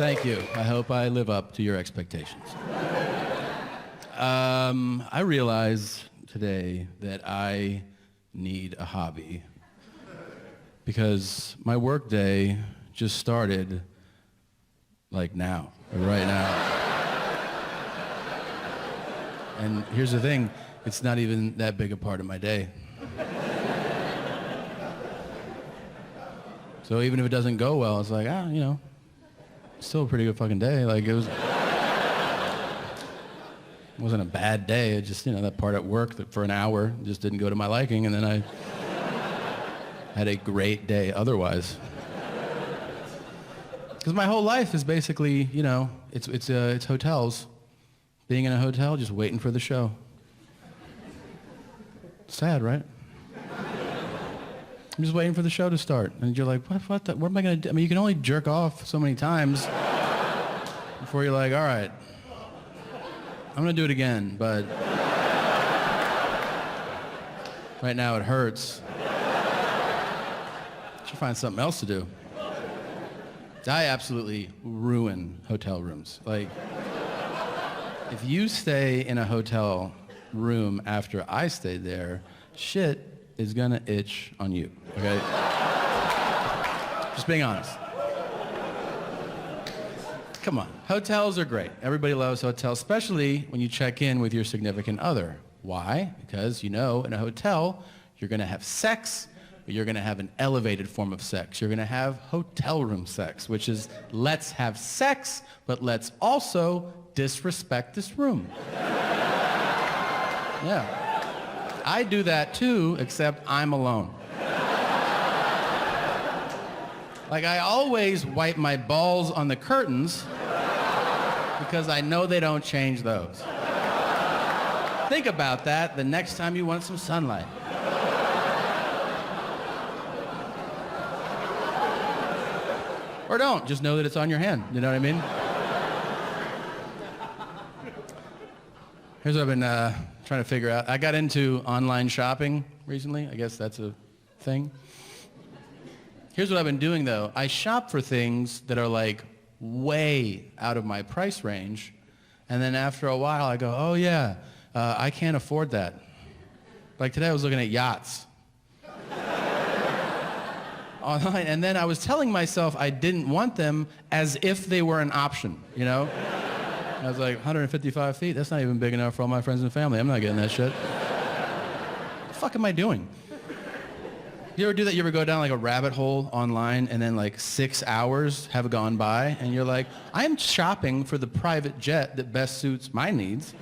Thank you. I hope I live up to your expectations. Um, I realize today that I need a hobby because my workday just started like now, right now. And here's the thing, it's not even that big a part of my day. So even if it doesn't go well, it's like, ah, you know, still a pretty good fucking day. Like it was it wasn't a bad day. It just, you know, that part at work that for an hour just didn't go to my liking and then I had a great day otherwise. Because my whole life is basically, you know, it's, it's, uh, it's hotels. Being in a hotel, just waiting for the show. Sad, right? I'm just waiting for the show to start. And you're like, what, what, the, what am I going to do? I mean, you can only jerk off so many times before you're like, all right, I'm going to do it again, but right now it hurts. Should find something else to do. I absolutely ruin hotel rooms. Like, if you stay in a hotel room after I stayed there, shit is gonna itch on you, okay? Just being honest. Come on, hotels are great. Everybody loves hotels, especially when you check in with your significant other. Why? Because you know in a hotel, you're gonna have sex, but you're gonna have an elevated form of sex. You're gonna have hotel room sex, which is let's have sex, but let's also disrespect this room. yeah. I do that too, except I'm alone. Like I always wipe my balls on the curtains because I know they don't change those. Think about that the next time you want some sunlight. Or don't, just know that it's on your hand. You know what I mean? Here's what I've been uh, trying to figure out. I got into online shopping recently. I guess that's a thing. Here's what I've been doing though. I shop for things that are like way out of my price range. And then after a while I go, oh yeah, uh, I can't afford that. Like today I was looking at yachts. online. And then I was telling myself I didn't want them as if they were an option, you know? I was like, 155 feet? That's not even big enough for all my friends and family. I'm not getting that shit. what the fuck am I doing? You ever do that? You ever go down like a rabbit hole online and then like six hours have gone by and you're like, I'm shopping for the private jet that best suits my needs.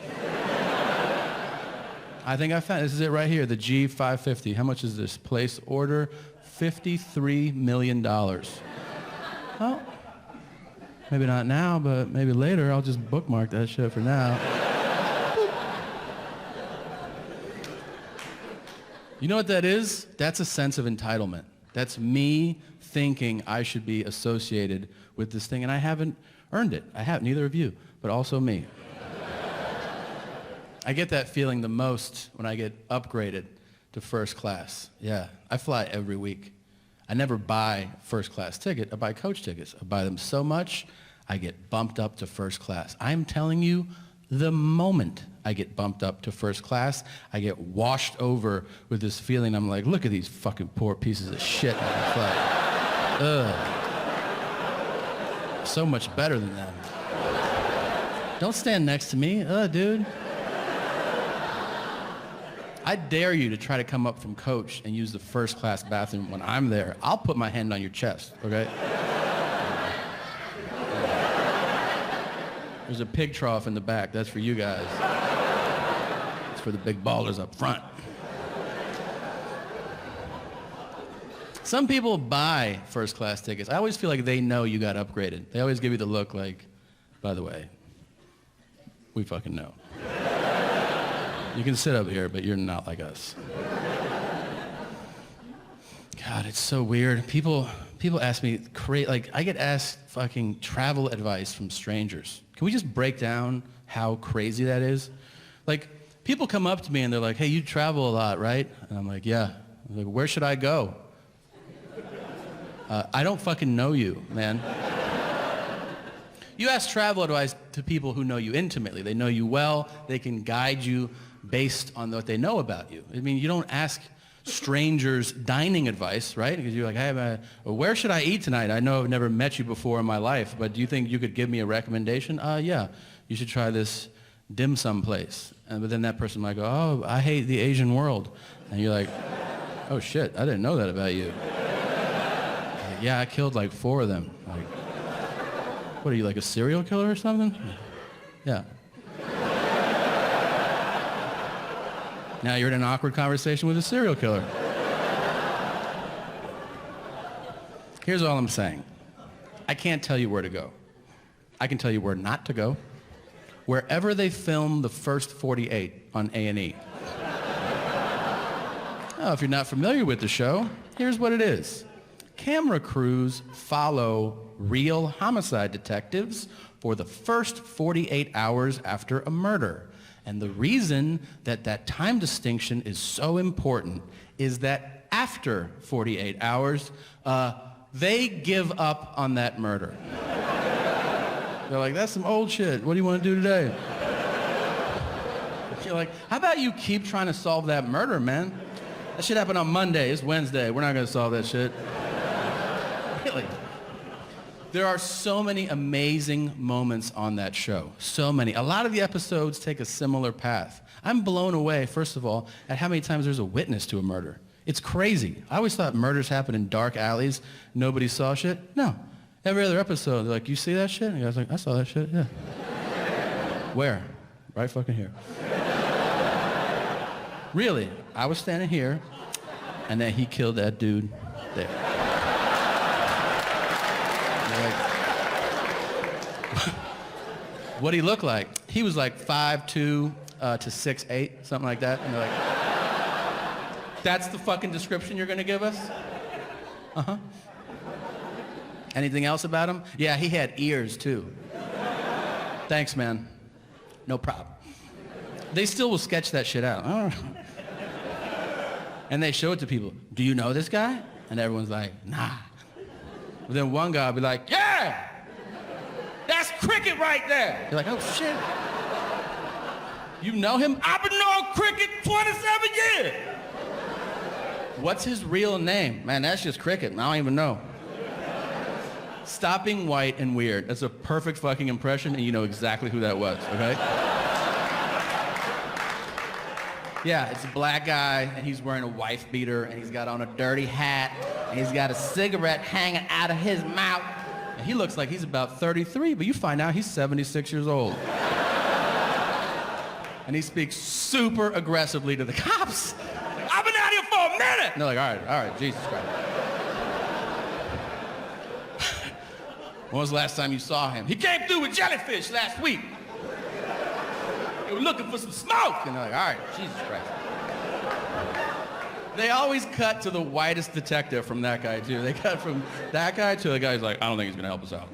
I think I found, this is it right here, the G550. How much is this? Place order, $53 million. Well, Maybe not now, but maybe later. I'll just bookmark that shit for now. you know what that is? That's a sense of entitlement. That's me thinking I should be associated with this thing, and I haven't earned it. I have, neither of you, but also me. I get that feeling the most when I get upgraded to first class. Yeah, I fly every week. I never buy first class ticket. I buy coach tickets. I buy them so much, I get bumped up to first class. I'm telling you, the moment I get bumped up to first class, I get washed over with this feeling. I'm like, look at these fucking poor pieces of shit on the flight. Ugh. So much better than them. Don't stand next to me. Ugh, dude. I dare you to try to come up from coach and use the first class bathroom when I'm there. I'll put my hand on your chest, okay? There's a pig trough in the back. That's for you guys. It's for the big ballers up front. Some people buy first class tickets. I always feel like they know you got upgraded. They always give you the look like, by the way, we fucking know. You can sit up here, but you're not like us. God, it's so weird. People, people ask me, create like I get asked fucking travel advice from strangers. Can we just break down how crazy that is? Like, people come up to me and they're like, hey, you travel a lot, right? And I'm like, yeah. I'm like, where should I go? Uh, I don't fucking know you, man. you ask travel advice to people who know you intimately. They know you well. They can guide you based on what they know about you. I mean, you don't ask strangers dining advice, right? Because you're like, hey, man, where should I eat tonight? I know I've never met you before in my life, but do you think you could give me a recommendation? Uh, yeah, you should try this dim sum place. And, but then that person might go, oh, I hate the Asian world. And you're like, oh shit, I didn't know that about you. yeah, I killed like four of them. Like, what are you, like a serial killer or something? Yeah. Now you're in an awkward conversation with a serial killer. Here's all I'm saying. I can't tell you where to go. I can tell you where not to go. Wherever they film the first 48 on A&E. oh, if you're not familiar with the show, here's what it is. Camera crews follow real homicide detectives for the first 48 hours after a murder. And the reason that that time distinction is so important is that after 48 hours, uh, they give up on that murder. They're like, that's some old shit. What do you want to do today? You're like, how about you keep trying to solve that murder, man? That shit happened on Monday. It's Wednesday. We're not going to solve that shit. really. There are so many amazing moments on that show. So many. A lot of the episodes take a similar path. I'm blown away, first of all, at how many times there's a witness to a murder. It's crazy. I always thought murders happen in dark alleys. Nobody saw shit. No. Every other episode, they're like, you see that shit? And the guy's like, I saw that shit, yeah. Where? Right fucking here. really, I was standing here, and then he killed that dude there. what he looked like? He was like 5'2 uh, to 6'8, something like that. And they're like, that's the fucking description you're gonna give us? Uh-huh. Anything else about him? Yeah, he had ears too. Thanks, man. No problem. They still will sketch that shit out. And they show it to people. Do you know this guy? And everyone's like, nah. But then one guy will be like, yeah! Cricket right there. You're like, oh shit. You know him? I've been knowing Cricket 27 years. What's his real name? Man, that's just Cricket. I don't even know. Stopping white and weird. That's a perfect fucking impression, and you know exactly who that was, okay? Yeah, it's a black guy, and he's wearing a wife beater, and he's got on a dirty hat, and he's got a cigarette hanging out of his mouth. And he looks like he's about 33, but you find out he's 76 years old. and he speaks super aggressively to the cops. Like, I've been out here for a minute. And they're like, all right, all right, Jesus Christ. when was the last time you saw him? He came through with jellyfish last week. They were looking for some smoke. And they're like, all right, Jesus Christ. They always cut to the whitest detective from that guy, too. They cut from that guy to the guy who's like, I don't think he's going to help us out.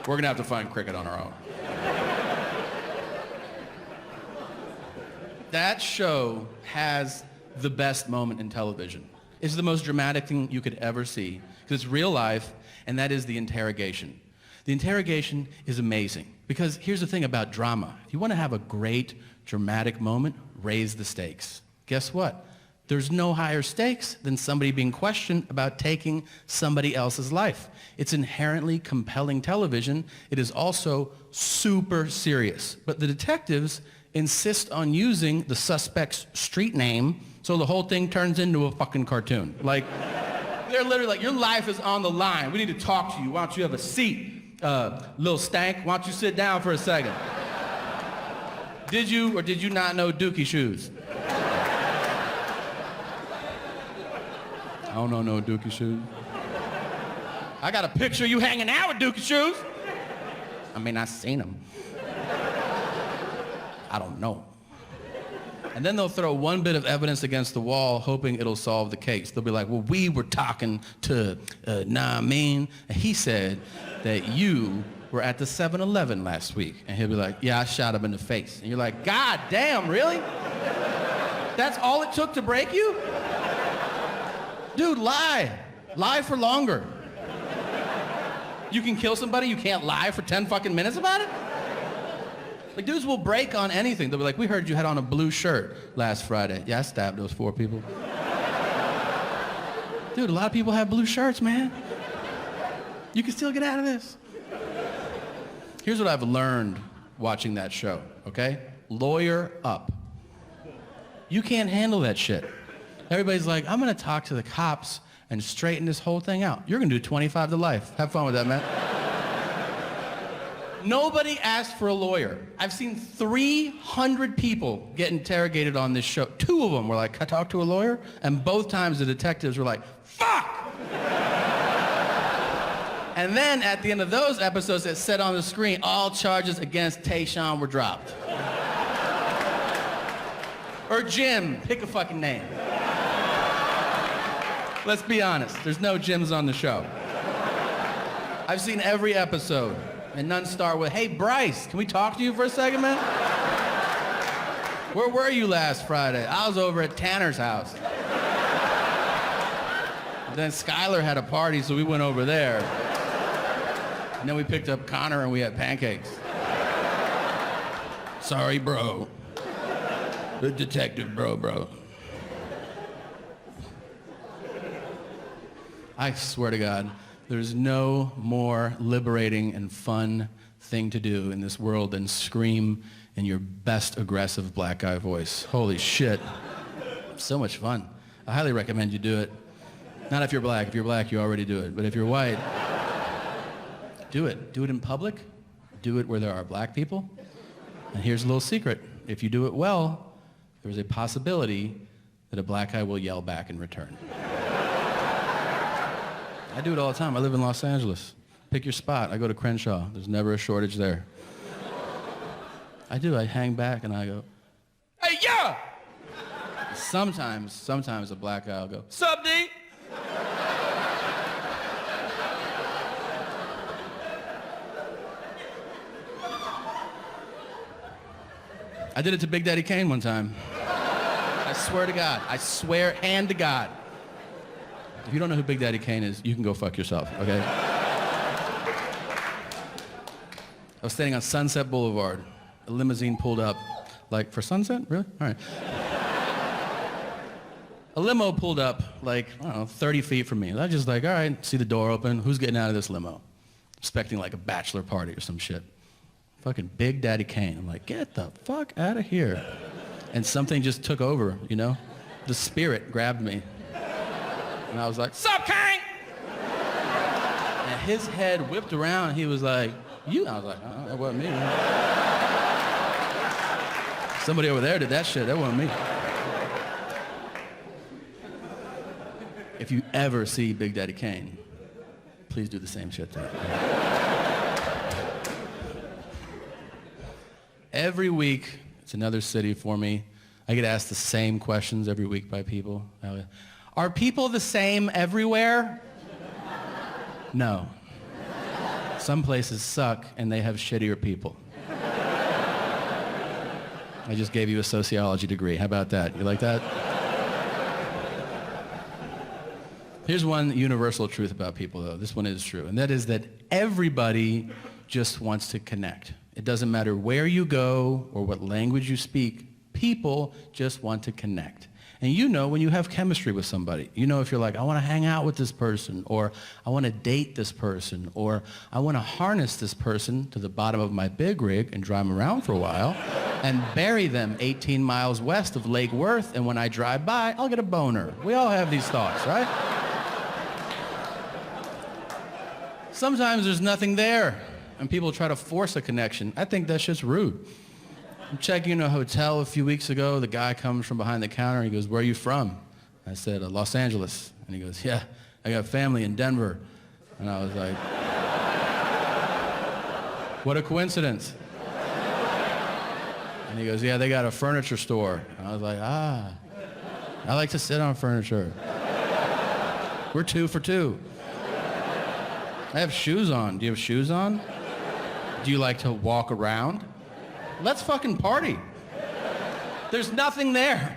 We're going to have to find Cricket on our own. That show has the best moment in television. It's the most dramatic thing you could ever see because it's real life, and that is the interrogation. The interrogation is amazing because here's the thing about drama. If you want to have a great dramatic moment, raise the stakes. Guess what? There's no higher stakes than somebody being questioned about taking somebody else's life. It's inherently compelling television. It is also super serious. But the detectives insist on using the suspect's street name so the whole thing turns into a fucking cartoon. Like, they're literally like, your life is on the line. We need to talk to you. Why don't you have a seat? Uh, little stank, why don't you sit down for a second? Did you or did you not know Dookie shoes? I don't know no Dookie shoes. I got a picture of you hanging out with Dookie shoes. I mean, I seen them. I don't know. And then they'll throw one bit of evidence against the wall, hoping it'll solve the case. They'll be like, well, we were talking to uh, Namin, and he said that you were at the 7-Eleven last week. And he'll be like, yeah, I shot him in the face. And you're like, God damn, really? That's all it took to break you? Dude, lie. Lie for longer. You can kill somebody, you can't lie for 10 fucking minutes about it? Like, dudes will break on anything. They'll be like, we heard you had on a blue shirt last Friday. Yeah, I stabbed those four people. Dude, a lot of people have blue shirts, man. You can still get out of this. Here's what I've learned watching that show, okay? Lawyer up. You can't handle that shit. Everybody's like, I'm gonna talk to the cops and straighten this whole thing out. You're gonna do 25 to life. Have fun with that, man. Nobody asked for a lawyer. I've seen 300 people get interrogated on this show. Two of them were like, I talk to a lawyer? And both times the detectives were like, fuck! And then at the end of those episodes, it said on the screen, all charges against Tayshawn were dropped. or Jim, pick a fucking name. Let's be honest, there's no Jims on the show. I've seen every episode, and none start with, hey, Bryce, can we talk to you for a second, man? Where were you last Friday? I was over at Tanner's house. then Skylar had a party, so we went over there. And then we picked up Connor and we had pancakes. Sorry, bro. The detective, bro, bro. I swear to God, there's no more liberating and fun thing to do in this world than scream in your best aggressive black guy voice. Holy shit. So much fun. I highly recommend you do it. Not if you're black. If you're black, you already do it. But if you're white, do it. Do it in public. Do it where there are black people. And here's a little secret. If you do it well, there's a possibility that a black guy will yell back in return. I do it all the time. I live in Los Angeles. Pick your spot. I go to Crenshaw. There's never a shortage there. I do. I hang back and I go, hey, yeah! Sometimes, sometimes a black guy will go, sup, D? I did it to Big Daddy Kane one time. I swear to God. I swear, hand to God. If you don't know who Big Daddy Kane is, you can go fuck yourself, okay? I was standing on Sunset Boulevard. A limousine pulled up. Like, for Sunset? Really? All right. A limo pulled up, like, I don't know, 30 feet from me. I was just like, all right, see the door open. Who's getting out of this limo? Expecting like a bachelor party or some shit. Fucking Big Daddy Kane. I'm like, get the fuck out of here. And something just took over, you know? The spirit grabbed me. And I was like, Sup, Kane? And his head whipped around. He was like, You? I was like, oh, that wasn't me. Somebody over there did that shit. That wasn't me. If you ever see Big Daddy Kane, please do the same shit to him. Every week, it's another city for me. I get asked the same questions every week by people. Are people the same everywhere? No. Some places suck and they have shittier people. I just gave you a sociology degree. How about that? You like that? Here's one universal truth about people, though. This one is true, and that is that everybody just wants to connect. It doesn't matter where you go or what language you speak, people just want to connect. And you know when you have chemistry with somebody. You know if you're like, I want to hang out with this person, or I want to date this person, or I want to harness this person to the bottom of my big rig and drive them around for a while and bury them 18 miles west of Lake Worth, and when I drive by, I'll get a boner. We all have these thoughts, right? Sometimes there's nothing there, and people try to force a connection. I think that's just rude. I'm checking in a hotel a few weeks ago. The guy comes from behind the counter. and He goes, where are you from? I said, uh, Los Angeles. And he goes, yeah, I got family in Denver. And I was like, what a coincidence. And he goes, yeah, they got a furniture store. And I was like, ah, I like to sit on furniture. We're two for two. I have shoes on. Do you have shoes on? Do you like to walk around? Let's fucking party. There's nothing there.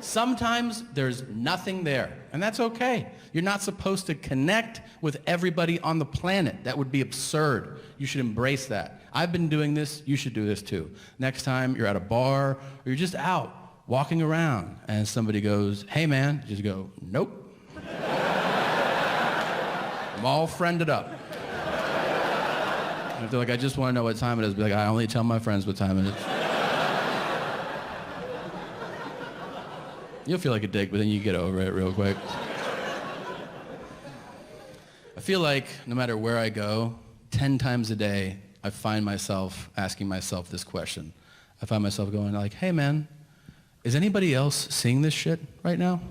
Sometimes there's nothing there, and that's okay. You're not supposed to connect with everybody on the planet. That would be absurd. You should embrace that. I've been doing this, you should do this too. Next time you're at a bar or you're just out walking around and somebody goes, hey man, just go, nope. I'm all friended up. And if they're like, I just want to know what time it is, be like, I only tell my friends what time it is. You'll feel like a dick, but then you get over it real quick. I feel like no matter where I go, 10 times a day, I find myself asking myself this question. I find myself going like, hey man, is anybody else seeing this shit right now?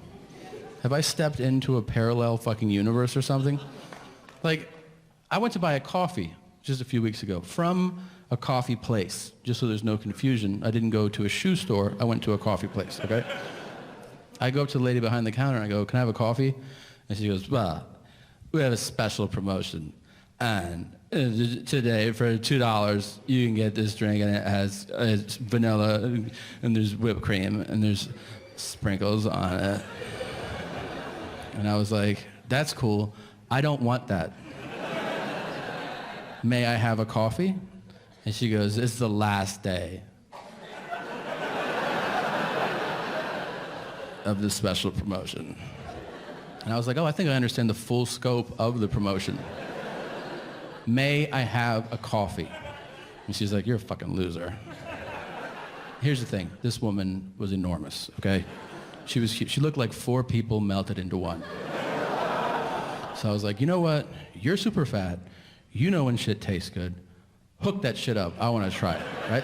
Have I stepped into a parallel fucking universe or something? Like, I went to buy a coffee just a few weeks ago from a coffee place. Just so there's no confusion, I didn't go to a shoe store, I went to a coffee place, okay? I go up to the lady behind the counter and I go, can I have a coffee? And she goes, well, we have a special promotion. And uh, today for $2, you can get this drink and it has uh, vanilla and there's whipped cream and there's sprinkles on it. And I was like, that's cool. I don't want that. May I have a coffee? And she goes, it's the last day. of this special promotion. And I was like, oh, I think I understand the full scope of the promotion. May I have a coffee? And she's like, you're a fucking loser. Here's the thing. This woman was enormous, okay? She was She looked like four people melted into one. So I was like, you know what? You're super fat. You know when shit tastes good. Hook that shit up. I want to try it, right?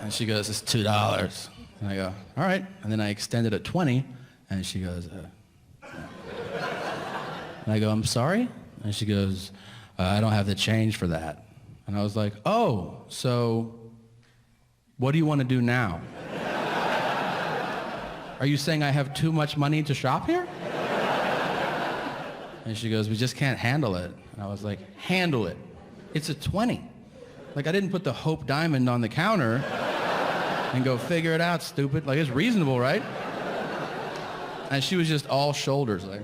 And she goes, it's $2. And I go, all right. And then I extended it 20, and she goes, uh, and I go, I'm sorry? And she goes, uh, I don't have the change for that. And I was like, oh, so what do you want to do now? Are you saying I have too much money to shop here? And she goes, we just can't handle it. And I was like, handle it. It's a 20. Like I didn't put the Hope Diamond on the counter and go figure it out, stupid. Like it's reasonable, right? And she was just all shoulders, like.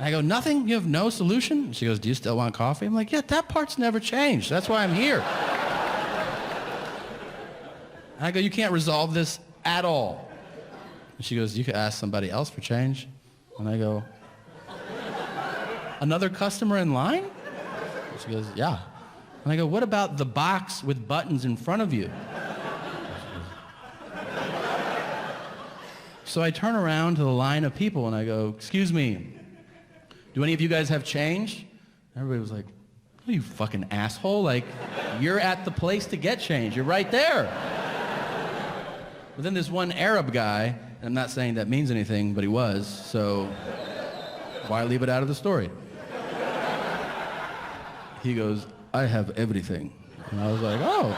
I go, nothing? You have no solution? She goes, do you still want coffee? I'm like, yeah, that part's never changed. That's why I'm here. I go, you can't resolve this at all. And she goes, you could ask somebody else for change. And I go, another customer in line? She goes, yeah. And I go, what about the box with buttons in front of you? so I turn around to the line of people and I go, excuse me, do any of you guys have change? Everybody was like, oh, you fucking asshole. Like, you're at the place to get change. You're right there. But then this one Arab guy, and I'm not saying that means anything, but he was, so why leave it out of the story? He goes, I have everything. And I was like, oh.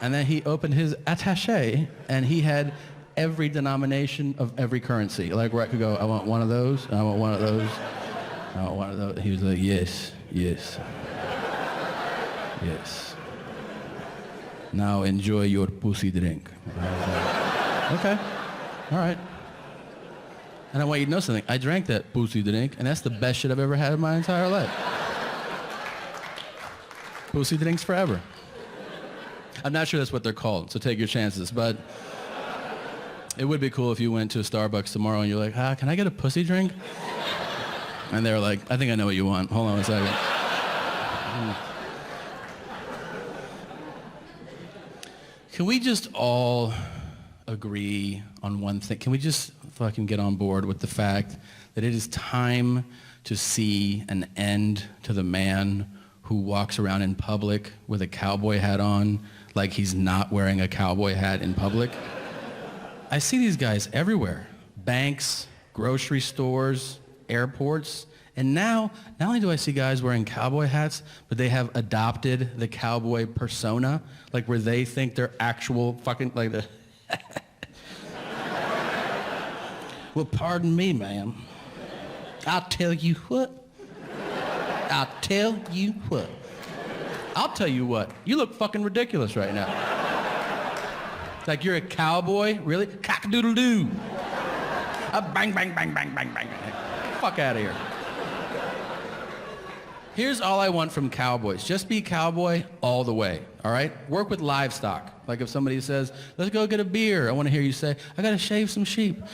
And then he opened his attache and he had every denomination of every currency. Like where I could go, I want one of those, I want one of those, I want one of those. He was like, yes, yes, yes. Now enjoy your pussy drink. Okay, all right. And I want you to know something. I drank that pussy drink, and that's the best shit I've ever had in my entire life. Pussy drinks forever. I'm not sure that's what they're called, so take your chances. But it would be cool if you went to a Starbucks tomorrow and you're like, ah, can I get a pussy drink? And they're like, I think I know what you want. Hold on a second. Can we just all agree on one thing? Can we just fucking get on board with the fact that it is time to see an end to the man who walks around in public with a cowboy hat on like he's not wearing a cowboy hat in public. I see these guys everywhere. Banks, grocery stores, airports. And now, not only do I see guys wearing cowboy hats, but they have adopted the cowboy persona, like where they think they're actual fucking, like the... well, pardon me, ma'am. I'll tell you what. I'll tell you what. I'll tell you what, you look fucking ridiculous right now. Like you're a cowboy, really? Cock-a-doodle-doo. A bang, bang, bang, bang, bang, bang. Fuck out of here. Here's all I want from cowboys. Just be cowboy all the way, all right? Work with livestock. Like if somebody says, let's go get a beer, I want to hear you say, I got to shave some sheep.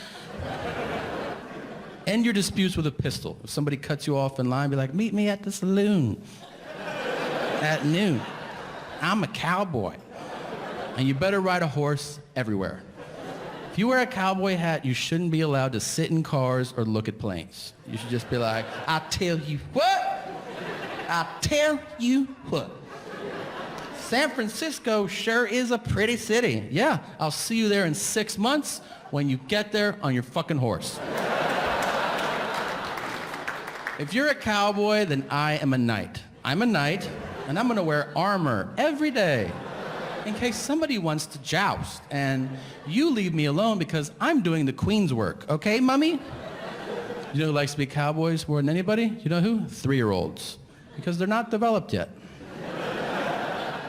End your disputes with a pistol. If somebody cuts you off in line, be like, meet me at the saloon at noon. I'm a cowboy. And you better ride a horse everywhere. If you wear a cowboy hat, you shouldn't be allowed to sit in cars or look at planes. You should just be like, I tell you what, I tell you what. San Francisco sure is a pretty city. Yeah, I'll see you there in six months when you get there on your fucking horse. if you're a cowboy, then I am a knight. I'm a knight, and I'm gonna wear armor every day in case somebody wants to joust. And you leave me alone because I'm doing the queen's work, okay, mummy? You know who likes to be cowboys more than anybody? You know who? Three-year-olds because they're not developed yet.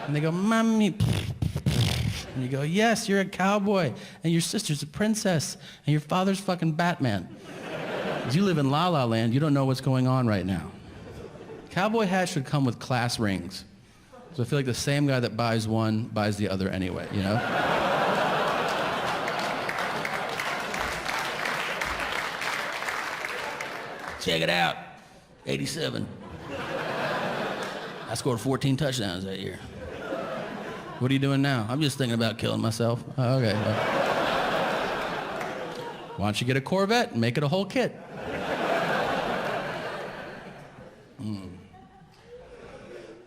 And they go, Mommy. And you go, Yes, you're a cowboy. And your sister's a princess. And your father's fucking Batman. you live in La La Land, you don't know what's going on right now. Cowboy hats should come with class rings. So I feel like the same guy that buys one buys the other anyway, you know? Check it out. 87. I scored 14 touchdowns that year. What are you doing now? I'm just thinking about killing myself. Oh, okay. Why don't you get a Corvette and make it a whole kit? Mm.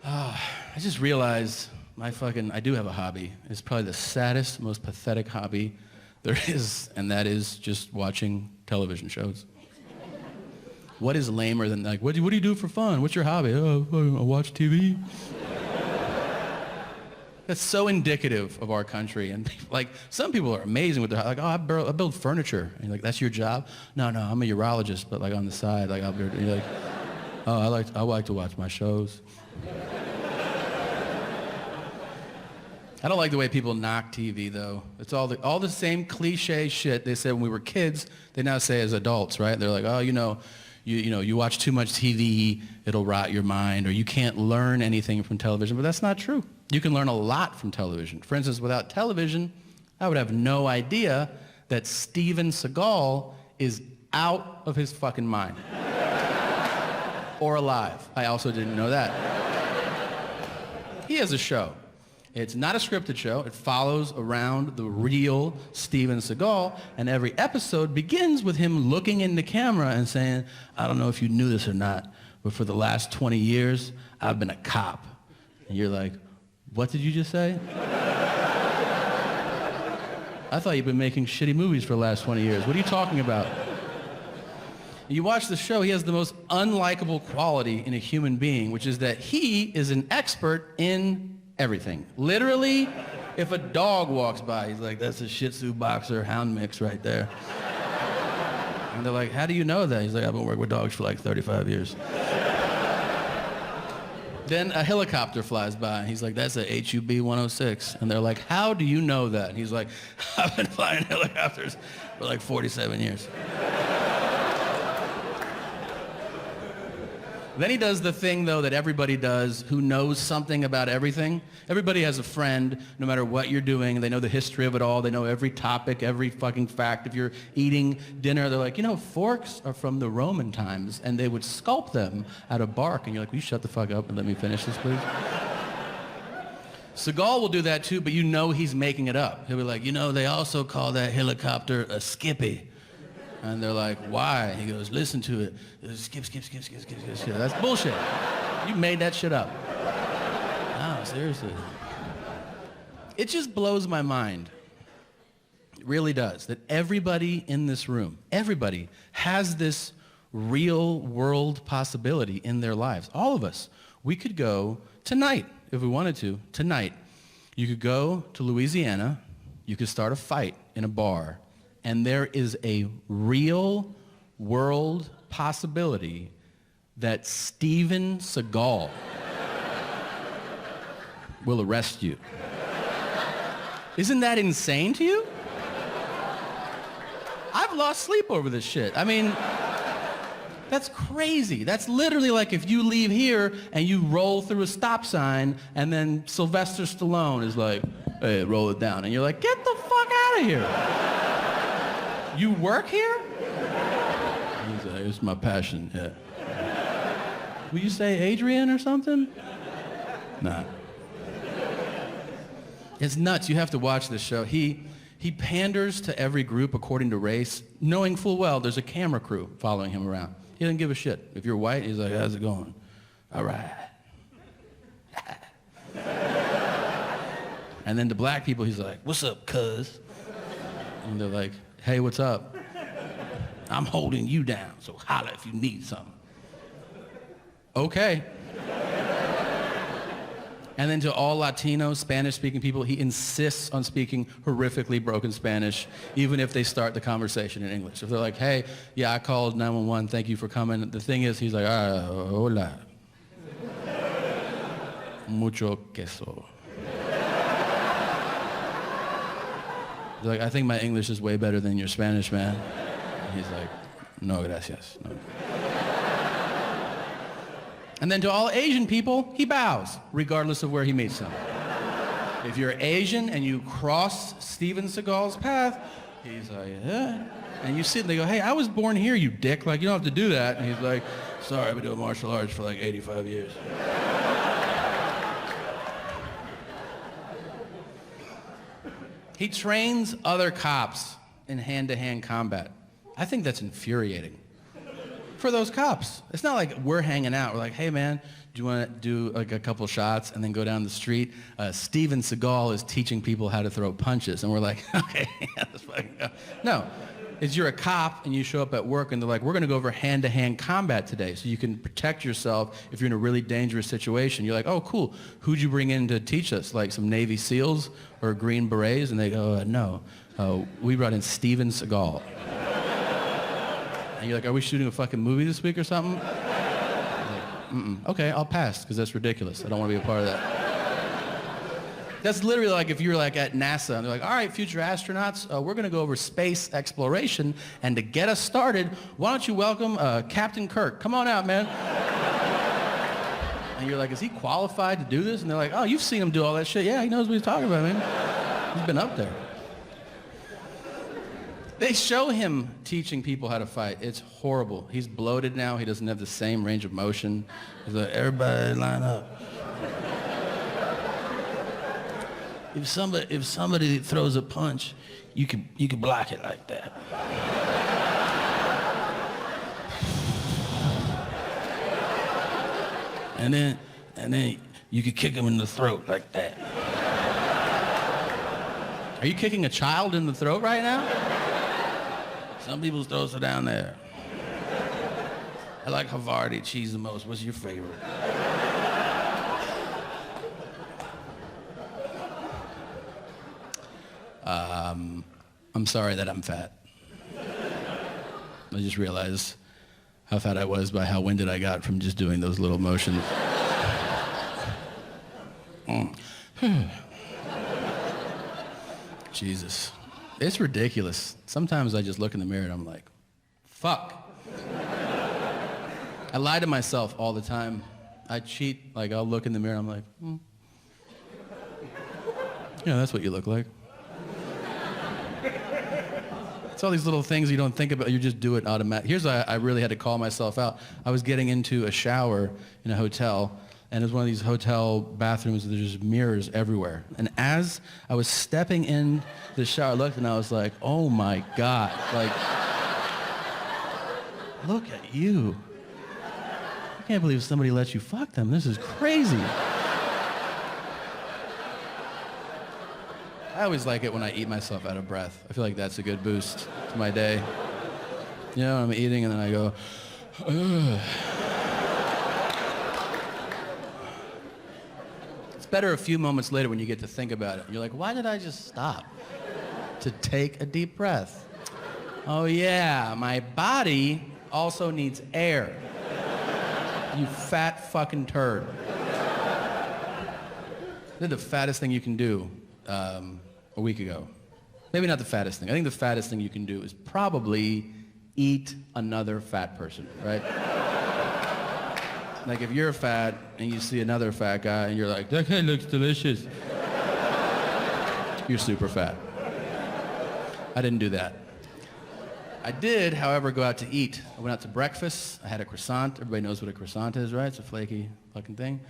Oh, I just realized my fucking, I do have a hobby. It's probably the saddest, most pathetic hobby there is, and that is just watching television shows. What is lamer than like, what do, what do you do for fun? What's your hobby? Oh, oh I watch TV. That's so indicative of our country. And like, some people are amazing with their, like, oh, I build, I build furniture. And like, that's your job? No, no, I'm a urologist, but like on the side, like, I'll be like, oh, I like, I like to watch my shows. I don't like the way people knock TV though. It's all the, all the same cliche shit they said when we were kids, they now say as adults, right? They're like, oh, you know, you, you know, you watch too much TV, it'll rot your mind, or you can't learn anything from television. But that's not true. You can learn a lot from television. For instance, without television, I would have no idea that Steven Seagal is out of his fucking mind. or alive. I also didn't know that. He has a show. It's not a scripted show. It follows around the real Steven Seagal, and every episode begins with him looking in the camera and saying, I don't know if you knew this or not, but for the last 20 years, I've been a cop. And you're like, what did you just say? I thought you've been making shitty movies for the last 20 years. What are you talking about? You watch the show, he has the most unlikable quality in a human being, which is that he is an expert in everything. Literally, if a dog walks by, he's like, that's a Shih Tzu boxer hound mix right there. And they're like, how do you know that? He's like, I've been working with dogs for like 35 years. then a helicopter flies by, and he's like, that's a HUB 106. And they're like, how do you know that? And he's like, I've been flying helicopters for like 47 years. Then he does the thing, though, that everybody does who knows something about everything. Everybody has a friend, no matter what you're doing. They know the history of it all. They know every topic, every fucking fact. If you're eating dinner, they're like, you know, forks are from the Roman times, and they would sculpt them out of bark. And you're like, will you shut the fuck up and let me finish this, please? Seagal will do that too, but you know he's making it up. He'll be like, you know, they also call that helicopter a skippy. And they're like, why? He goes, listen to it. Goes, skip, skip, skip, skip, skip, skip, skip. That's bullshit. You made that shit up. No, seriously. It just blows my mind. It really does. That everybody in this room, everybody has this real world possibility in their lives. All of us. We could go tonight, if we wanted to, tonight. You could go to Louisiana. You could start a fight in a bar and there is a real world possibility that Steven Seagal will arrest you. Isn't that insane to you? I've lost sleep over this shit. I mean, that's crazy. That's literally like if you leave here and you roll through a stop sign and then Sylvester Stallone is like, hey, roll it down. And you're like, get the fuck out of here. You work here? He's like, it's my passion, yeah. Will you say Adrian or something? Nah. It's nuts. You have to watch this show. He, he panders to every group according to race, knowing full well there's a camera crew following him around. He doesn't give a shit. If you're white, he's like, how's it going? All right. and then to black people, he's like, what's up, cuz? And they're like, hey, what's up? I'm holding you down, so holla if you need something. Okay. And then to all Latino, Spanish-speaking people, he insists on speaking horrifically broken Spanish, even if they start the conversation in English. If they're like, hey, yeah, I called 911, thank you for coming. The thing is, he's like, ah, hola. Mucho queso. He's like, I think my English is way better than your Spanish, man. He's like, no, gracias. No. And then to all Asian people, he bows, regardless of where he meets them. if you're Asian and you cross Steven Seagal's path, he's like. And you sit and they go, hey, I was born here, you dick. Like, you don't have to do that. And he's like, sorry, I've been doing martial arts for like 85 years. He trains other cops in hand-to-hand combat. I think that's infuriating for those cops. It's not like we're hanging out. We're like, hey man, do you want to do like a couple shots and then go down the street? Uh, Steven Seagal is teaching people how to throw punches, and we're like, okay, let's fucking go. No, it's you're a cop and you show up at work and they're like, we're going to go over hand-to-hand combat today, so you can protect yourself if you're in a really dangerous situation. You're like, oh cool, who'd you bring in to teach us? Like some Navy SEALs or Green Berets? And they go, uh, no, uh, we brought in Steven Seagal. And you're like, are we shooting a fucking movie this week or something? Like, okay, I'll pass because that's ridiculous. I don't want to be a part of that. That's literally like if you're like at NASA and they're like, all right, future astronauts, uh, we're going to go over space exploration. And to get us started, why don't you welcome uh, Captain Kirk? Come on out, man. and you're like, is he qualified to do this? And they're like, oh, you've seen him do all that shit. Yeah, he knows what he's talking about, man. He's been up there. They show him teaching people how to fight. It's horrible. He's bloated now. He doesn't have the same range of motion. He's like, everybody line up. If somebody if somebody throws a punch, you can you can block it like that. and then and then you can kick him in the throat like that. Are you kicking a child in the throat right now? Some people's throats are down there. I like Havarti cheese the most. What's your favorite? Um, I'm sorry that I'm fat. I just realized how fat I was by how winded I got from just doing those little motions. Mm. Jesus. It's ridiculous. Sometimes I just look in the mirror and I'm like, fuck. I lie to myself all the time. I cheat. Like, I'll look in the mirror and I'm like, hmm. Yeah, that's what you look like. It's all these little things you don't think about. You just do it automatically. Here's why I really had to call myself out. I was getting into a shower in a hotel and it was one of these hotel bathrooms there's just mirrors everywhere. And as I was stepping in the shower, I looked and I was like, oh my God. Like, look at you. I can't believe somebody lets you fuck them. This is crazy. I always like it when I eat myself out of breath. I feel like that's a good boost to my day. You know, I'm eating and then I go, Ugh. It's better a few moments later when you get to think about it. You're like, why did I just stop to take a deep breath? Oh yeah, my body also needs air. You fat fucking turd. They're the fattest thing you can do um, a week ago. Maybe not the fattest thing. I think the fattest thing you can do is probably eat another fat person, right? like if you're fat and you see another fat guy and you're like, that guy looks delicious. you're super fat. I didn't do that. I did, however, go out to eat. I went out to breakfast. I had a croissant. Everybody knows what a croissant is, right? It's a flaky fucking thing.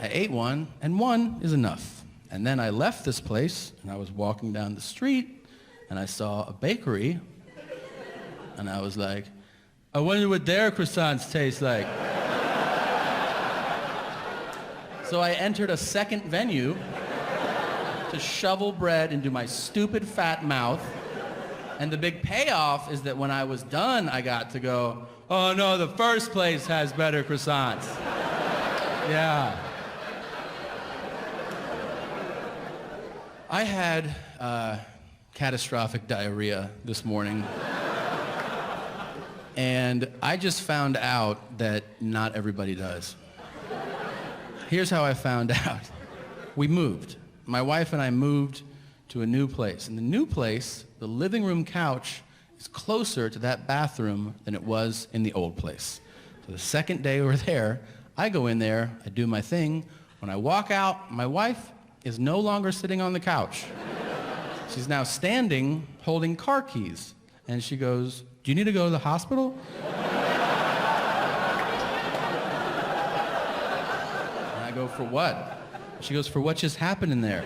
I ate one, and one is enough. And then I left this place, and I was walking down the street, and I saw a bakery, and I was like, I wonder what their croissants taste like. so I entered a second venue to shovel bread into my stupid fat mouth. And the big payoff is that when I was done, I got to go, oh no, the first place has better croissants. yeah. I had uh, catastrophic diarrhea this morning. and I just found out that not everybody does. Here's how I found out. We moved. My wife and I moved to a new place. And the new place, the living room couch is closer to that bathroom than it was in the old place. So the second day we're there, I go in there, I do my thing. When I walk out, my wife is no longer sitting on the couch. She's now standing holding car keys. And she goes, do you need to go to the hospital? and I go, for what? She goes, for what just happened in there?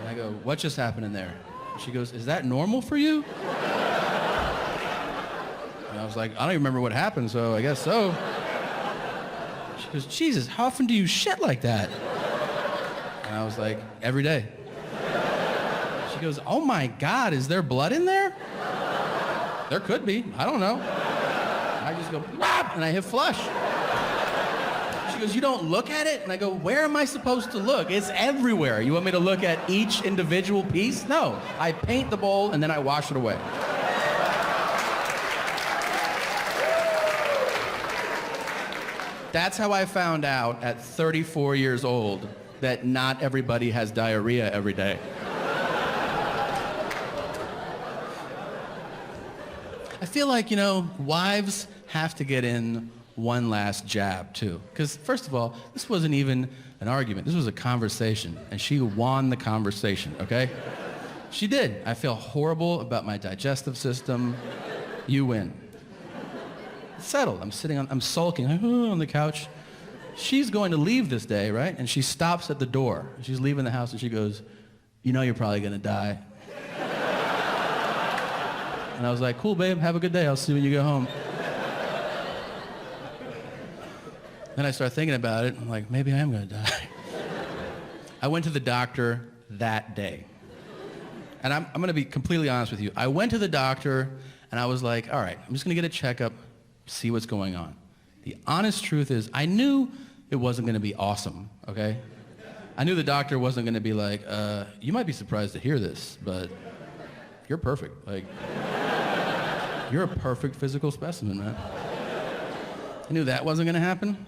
And I go, what just happened in there? She goes, is that normal for you? And I was like, I don't even remember what happened, so I guess so. She goes, Jesus, how often do you shit like that? And I was like, every day. She goes, oh my God, is there blood in there? There could be, I don't know. I just go, and I hit flush. She goes, you don't look at it? And I go, where am I supposed to look? It's everywhere. You want me to look at each individual piece? No. I paint the bowl and then I wash it away. That's how I found out at 34 years old that not everybody has diarrhea every day. I feel like, you know, wives have to get in one last jab too. Because first of all, this wasn't even an argument. This was a conversation, and she won the conversation. Okay? She did. I feel horrible about my digestive system. You win. Settled. I'm sitting on, I'm sulking on the couch. She's going to leave this day, right? And she stops at the door. She's leaving the house and she goes, you know you're probably gonna die. and I was like, cool, babe, have a good day. I'll see you when you get home. Then I started thinking about it. I'm like, maybe I am going to die. I went to the doctor that day. And I'm, I'm going to be completely honest with you. I went to the doctor and I was like, all right, I'm just going to get a checkup, see what's going on. The honest truth is, I knew it wasn't going to be awesome, okay? I knew the doctor wasn't going to be like, uh, you might be surprised to hear this, but you're perfect. Like, you're a perfect physical specimen, man. I knew that wasn't going to happen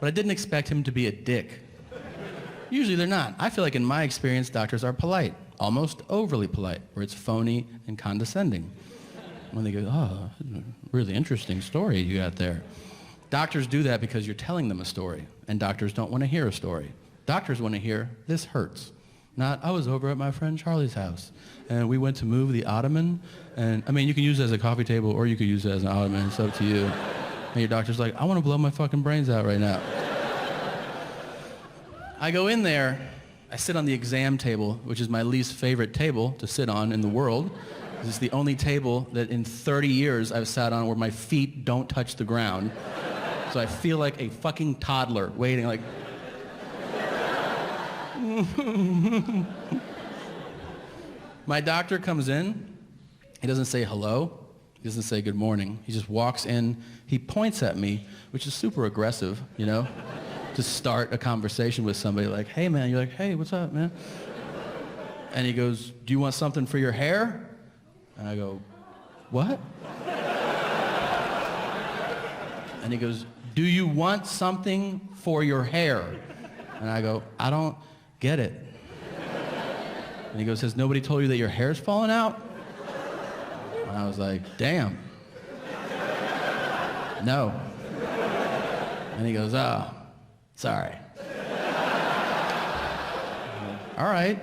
but I didn't expect him to be a dick. Usually they're not. I feel like in my experience, doctors are polite, almost overly polite, where it's phony and condescending. When they go, oh, really interesting story you got there. Doctors do that because you're telling them a story, and doctors don't want to hear a story. Doctors want to hear, this hurts. Not, I was over at my friend Charlie's house, and we went to move the ottoman, and I mean, you can use it as a coffee table, or you could use it as an ottoman, it's up to you. And your doctor's like, I want to blow my fucking brains out right now. I go in there, I sit on the exam table, which is my least favorite table to sit on in the world. This is the only table that in 30 years I've sat on where my feet don't touch the ground. So I feel like a fucking toddler waiting like My doctor comes in. He doesn't say hello. He doesn't say good morning. He just walks in. He points at me, which is super aggressive, you know, to start a conversation with somebody like, hey, man. You're like, hey, what's up, man? And he goes, do you want something for your hair? And I go, what? And he goes, Do you want something for your hair? And I go, I don't get it. And he goes, Has nobody told you that your hair's falling out? And I was like, Damn. No. And he goes, Oh, sorry. All right.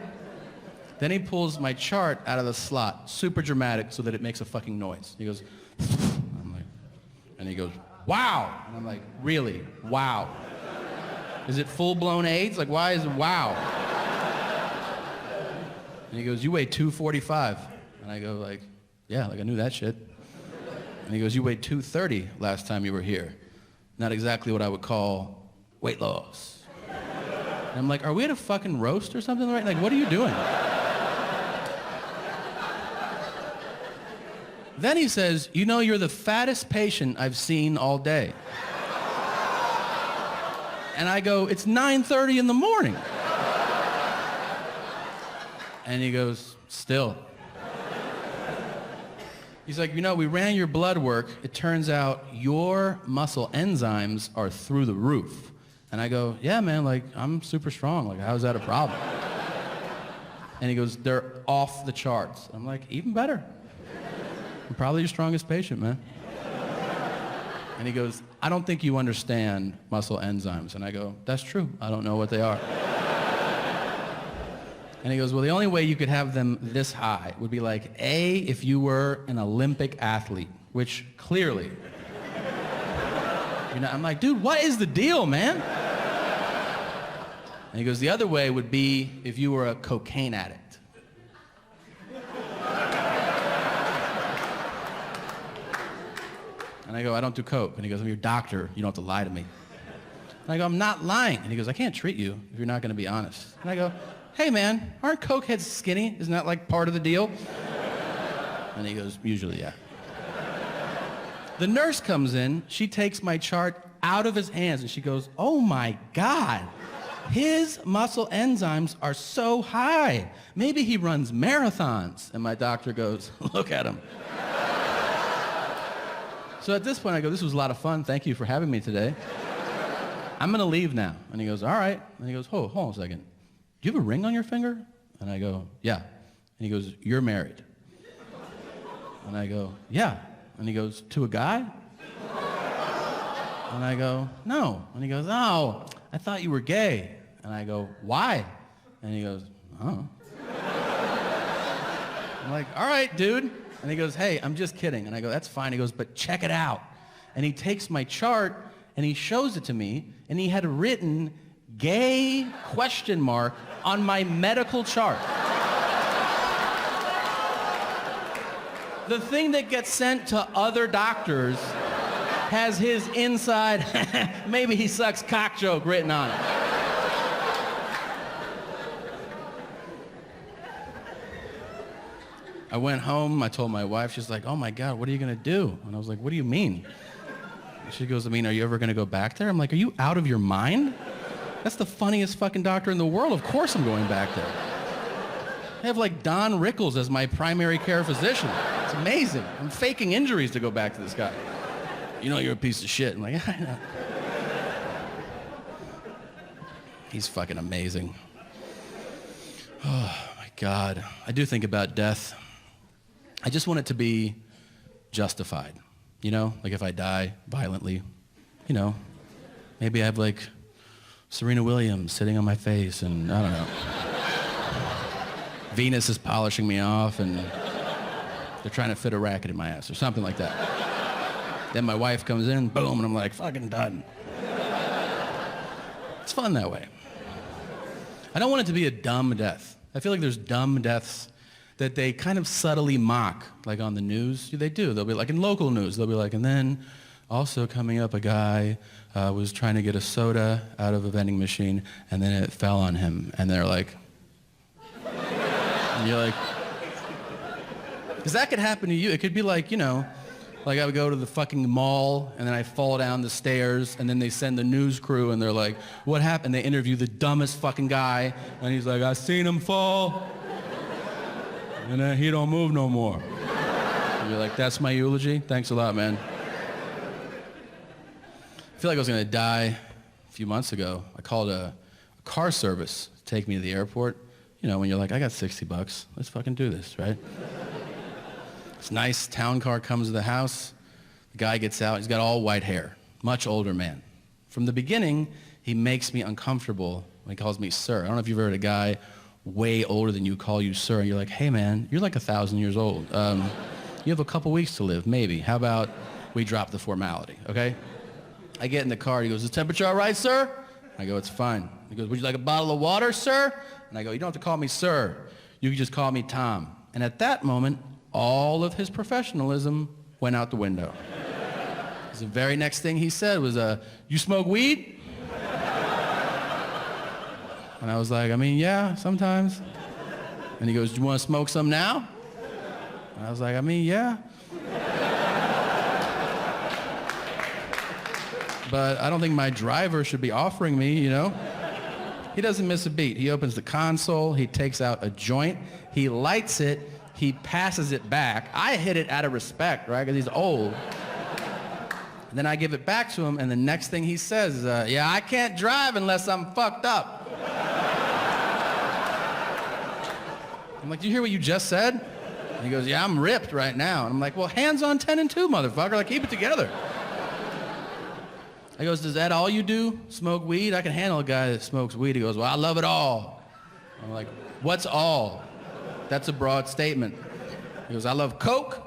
Then he pulls my chart out of the slot, super dramatic, so that it makes a fucking noise. He goes, I'm like, and he goes, wow. And I'm like, really? Wow. Is it full-blown AIDS? Like, why is it wow? And he goes, you weigh 245. And I go like, yeah, like I knew that shit. And he goes, you weighed 230 last time you were here. Not exactly what I would call weight loss. And I'm like, are we at a fucking roast or something right? Like, what are you doing? Then he says, you know, you're the fattest patient I've seen all day. And I go, it's 9.30 in the morning. And he goes, still. He's like, you know, we ran your blood work. It turns out your muscle enzymes are through the roof. And I go, yeah, man, like, I'm super strong. Like, how is that a problem? And he goes, they're off the charts. I'm like, even better. I'm probably your strongest patient, man. And he goes, I don't think you understand muscle enzymes. And I go, that's true. I don't know what they are. And he goes, well, the only way you could have them this high would be like, A, if you were an Olympic athlete, which clearly, you know, I'm like, dude, what is the deal, man? And he goes, the other way would be if you were a cocaine addict. And I go, I don't do coke. And he goes, I'm your doctor. You don't have to lie to me. And I go, I'm not lying. And he goes, I can't treat you if you're not going to be honest. And I go, hey man, aren't coke heads skinny? Isn't that like part of the deal? And he goes, usually, yeah. The nurse comes in. She takes my chart out of his hands and she goes, oh my God. His muscle enzymes are so high. Maybe he runs marathons. And my doctor goes, look at him. So at this point, I go, this was a lot of fun. Thank you for having me today. I'm going to leave now. And he goes, all right. And he goes, hold, hold on a second. Do you have a ring on your finger? And I go, yeah. And he goes, you're married. And I go, yeah. And he goes, to a guy? And I go, no. And he goes, oh, I thought you were gay. And I go, why? And he goes, oh. I'm like, all right, dude. And he goes, hey, I'm just kidding. And I go, that's fine. He goes, but check it out. And he takes my chart and he shows it to me and he had written gay question mark on my medical chart. the thing that gets sent to other doctors has his inside, maybe he sucks cock joke written on it. I went home, I told my wife, she's like, oh my God, what are you gonna do? And I was like, what do you mean? She goes, I mean, are you ever gonna go back there? I'm like, are you out of your mind? That's the funniest fucking doctor in the world. Of course I'm going back there. I have like Don Rickles as my primary care physician. It's amazing. I'm faking injuries to go back to this guy. You know you're a piece of shit. I'm like, I know. He's fucking amazing. Oh my God. I do think about death. I just want it to be justified. You know, like if I die violently, you know, maybe I have like Serena Williams sitting on my face and I don't know. Venus is polishing me off and they're trying to fit a racket in my ass or something like that. Then my wife comes in, boom, and I'm like, fucking done. It's fun that way. I don't want it to be a dumb death. I feel like there's dumb deaths that they kind of subtly mock, like on the news. They do. They'll be like in local news. They'll be like, and then also coming up, a guy uh, was trying to get a soda out of a vending machine, and then it fell on him, and they're like, and you're like, because that could happen to you. It could be like, you know, like I would go to the fucking mall and then I fall down the stairs and then they send the news crew and they're like, what happened? They interview the dumbest fucking guy and he's like, I seen him fall and then he don't move no more. And you're like, that's my eulogy? Thanks a lot, man. I feel like I was going to die a few months ago. I called a, a car service to take me to the airport. You know, when you're like, I got 60 bucks. Let's fucking do this, right? This nice town car comes to the house. The guy gets out. He's got all white hair. Much older man. From the beginning, he makes me uncomfortable when he calls me sir. I don't know if you've ever heard a guy way older than you call you sir, and you're like, hey man, you're like a thousand years old. Um, you have a couple weeks to live, maybe. How about we drop the formality, okay? I get in the car. He goes, is the temperature all right, sir? I go, it's fine. He goes, would you like a bottle of water, sir? And I go, you don't have to call me sir. You can just call me Tom. And at that moment, all of his professionalism went out the window. the very next thing he said was, uh, you smoke weed? And I was like, I mean, yeah, sometimes. And he goes, do you want to smoke some now? And I was like, I mean, yeah. but I don't think my driver should be offering me, you know? He doesn't miss a beat. He opens the console, he takes out a joint, he lights it, he passes it back. I hit it out of respect, right? Because he's old. And then I give it back to him, and the next thing he says is, uh, yeah, I can't drive unless I'm fucked up. I'm like, do you hear what you just said? And he goes, yeah, I'm ripped right now. And I'm like, well, hands on 10 and 2, motherfucker. Like, keep it together. He goes, is that all you do? Smoke weed? I can handle a guy that smokes weed. He goes, well, I love it all. I'm like, what's all? That's a broad statement. He goes, I love coke.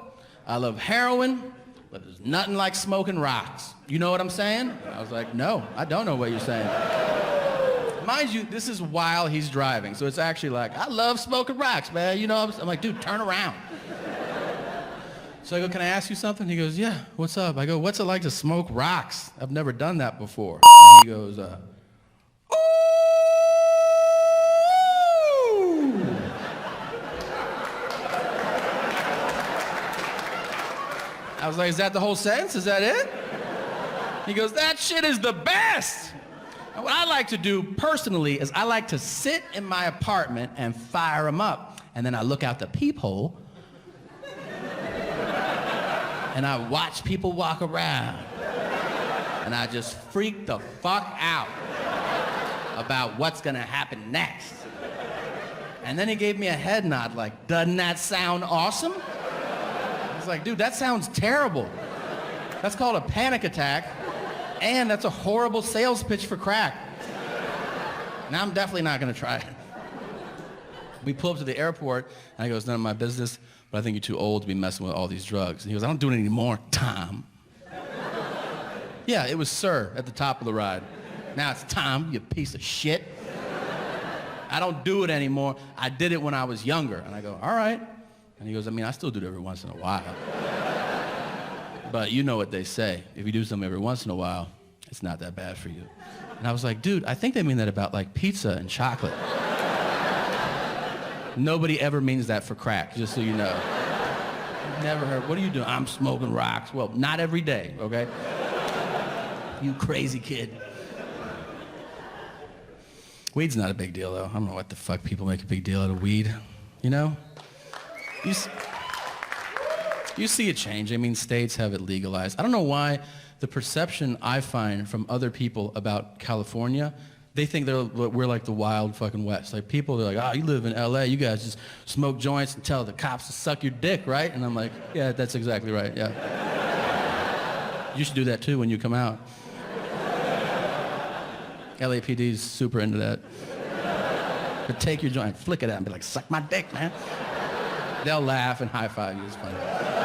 I love heroin. But there's nothing like smoking rocks. You know what I'm saying? I was like, no, I don't know what you're saying. Mind you, this is while he's driving. So it's actually like, I love smoking rocks, man. You know, I'm like, dude, turn around. So I go, can I ask you something? He goes, yeah, what's up? I go, what's it like to smoke rocks? I've never done that before. And he goes, uh, ooh. I was like, is that the whole sentence? Is that it? He goes, that shit is the best. And what I like to do personally is I like to sit in my apartment and fire them up. And then I look out the peephole and I watch people walk around. And I just freak the fuck out about what's gonna happen next. And then he gave me a head nod like, doesn't that sound awesome? I was like, dude, that sounds terrible. That's called a panic attack, and that's a horrible sales pitch for crack. Now I'm definitely not gonna try it. We pull up to the airport, and I go, it's none of my business but I think you're too old to be messing with all these drugs. And he goes, I don't do it anymore, Tom. yeah, it was sir at the top of the ride. Now it's Tom, you piece of shit. I don't do it anymore. I did it when I was younger. And I go, all right. And he goes, I mean, I still do it every once in a while. But you know what they say. If you do something every once in a while, it's not that bad for you. And I was like, dude, I think they mean that about like pizza and chocolate. Nobody ever means that for crack, just so you know. Never heard, what are you doing? I'm smoking rocks. Well, not every day, okay? You crazy kid. Weed's not a big deal, though. I don't know what the fuck people make a big deal out of weed. You know? You, you see a change. I mean, states have it legalized. I don't know why the perception I find from other people about California they think they're we're like the wild fucking west. Like people, they're like, oh, you live in L.A. You guys just smoke joints and tell the cops to suck your dick, right? And I'm like, yeah, that's exactly right. Yeah. you should do that too when you come out. LAPD is super into that. But take your joint, flick it out, and be like, suck my dick, man. They'll laugh and high five you. It's funny.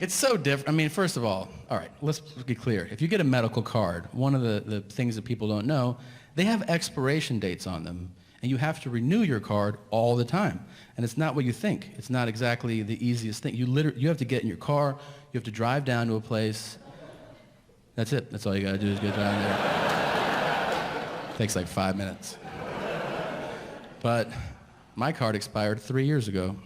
It's so different. I mean, first of all, all right, let's be clear. If you get a medical card, one of the, the things that people don't know, they have expiration dates on them, and you have to renew your card all the time. And it's not what you think. It's not exactly the easiest thing. You, literally, you have to get in your car, you have to drive down to a place. That's it. That's all you got to do is get down there. Takes like five minutes. But my card expired three years ago.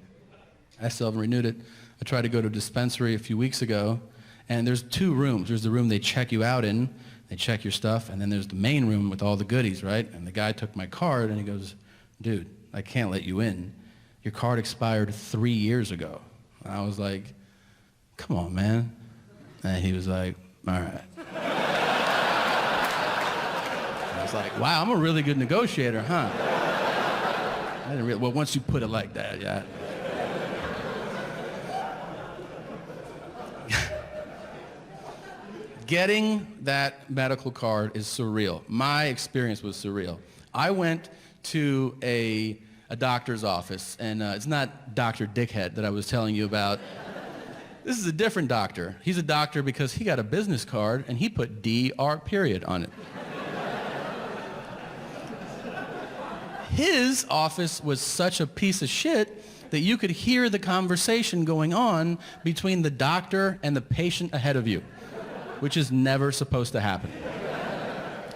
I still haven't renewed it. I tried to go to a dispensary a few weeks ago, and there's two rooms. There's the room they check you out in, they check your stuff, and then there's the main room with all the goodies, right? And the guy took my card, and he goes, dude, I can't let you in. Your card expired three years ago. And I was like, come on, man. And he was like, all right. I was like, wow, I'm a really good negotiator, huh? I didn't really, well, once you put it like that, yeah. Getting that medical card is surreal. My experience was surreal. I went to a, a doctor's office, and uh, it's not Dr. Dickhead that I was telling you about. This is a different doctor. He's a doctor because he got a business card and he put DR period on it. His office was such a piece of shit that you could hear the conversation going on between the doctor and the patient ahead of you, which is never supposed to happen.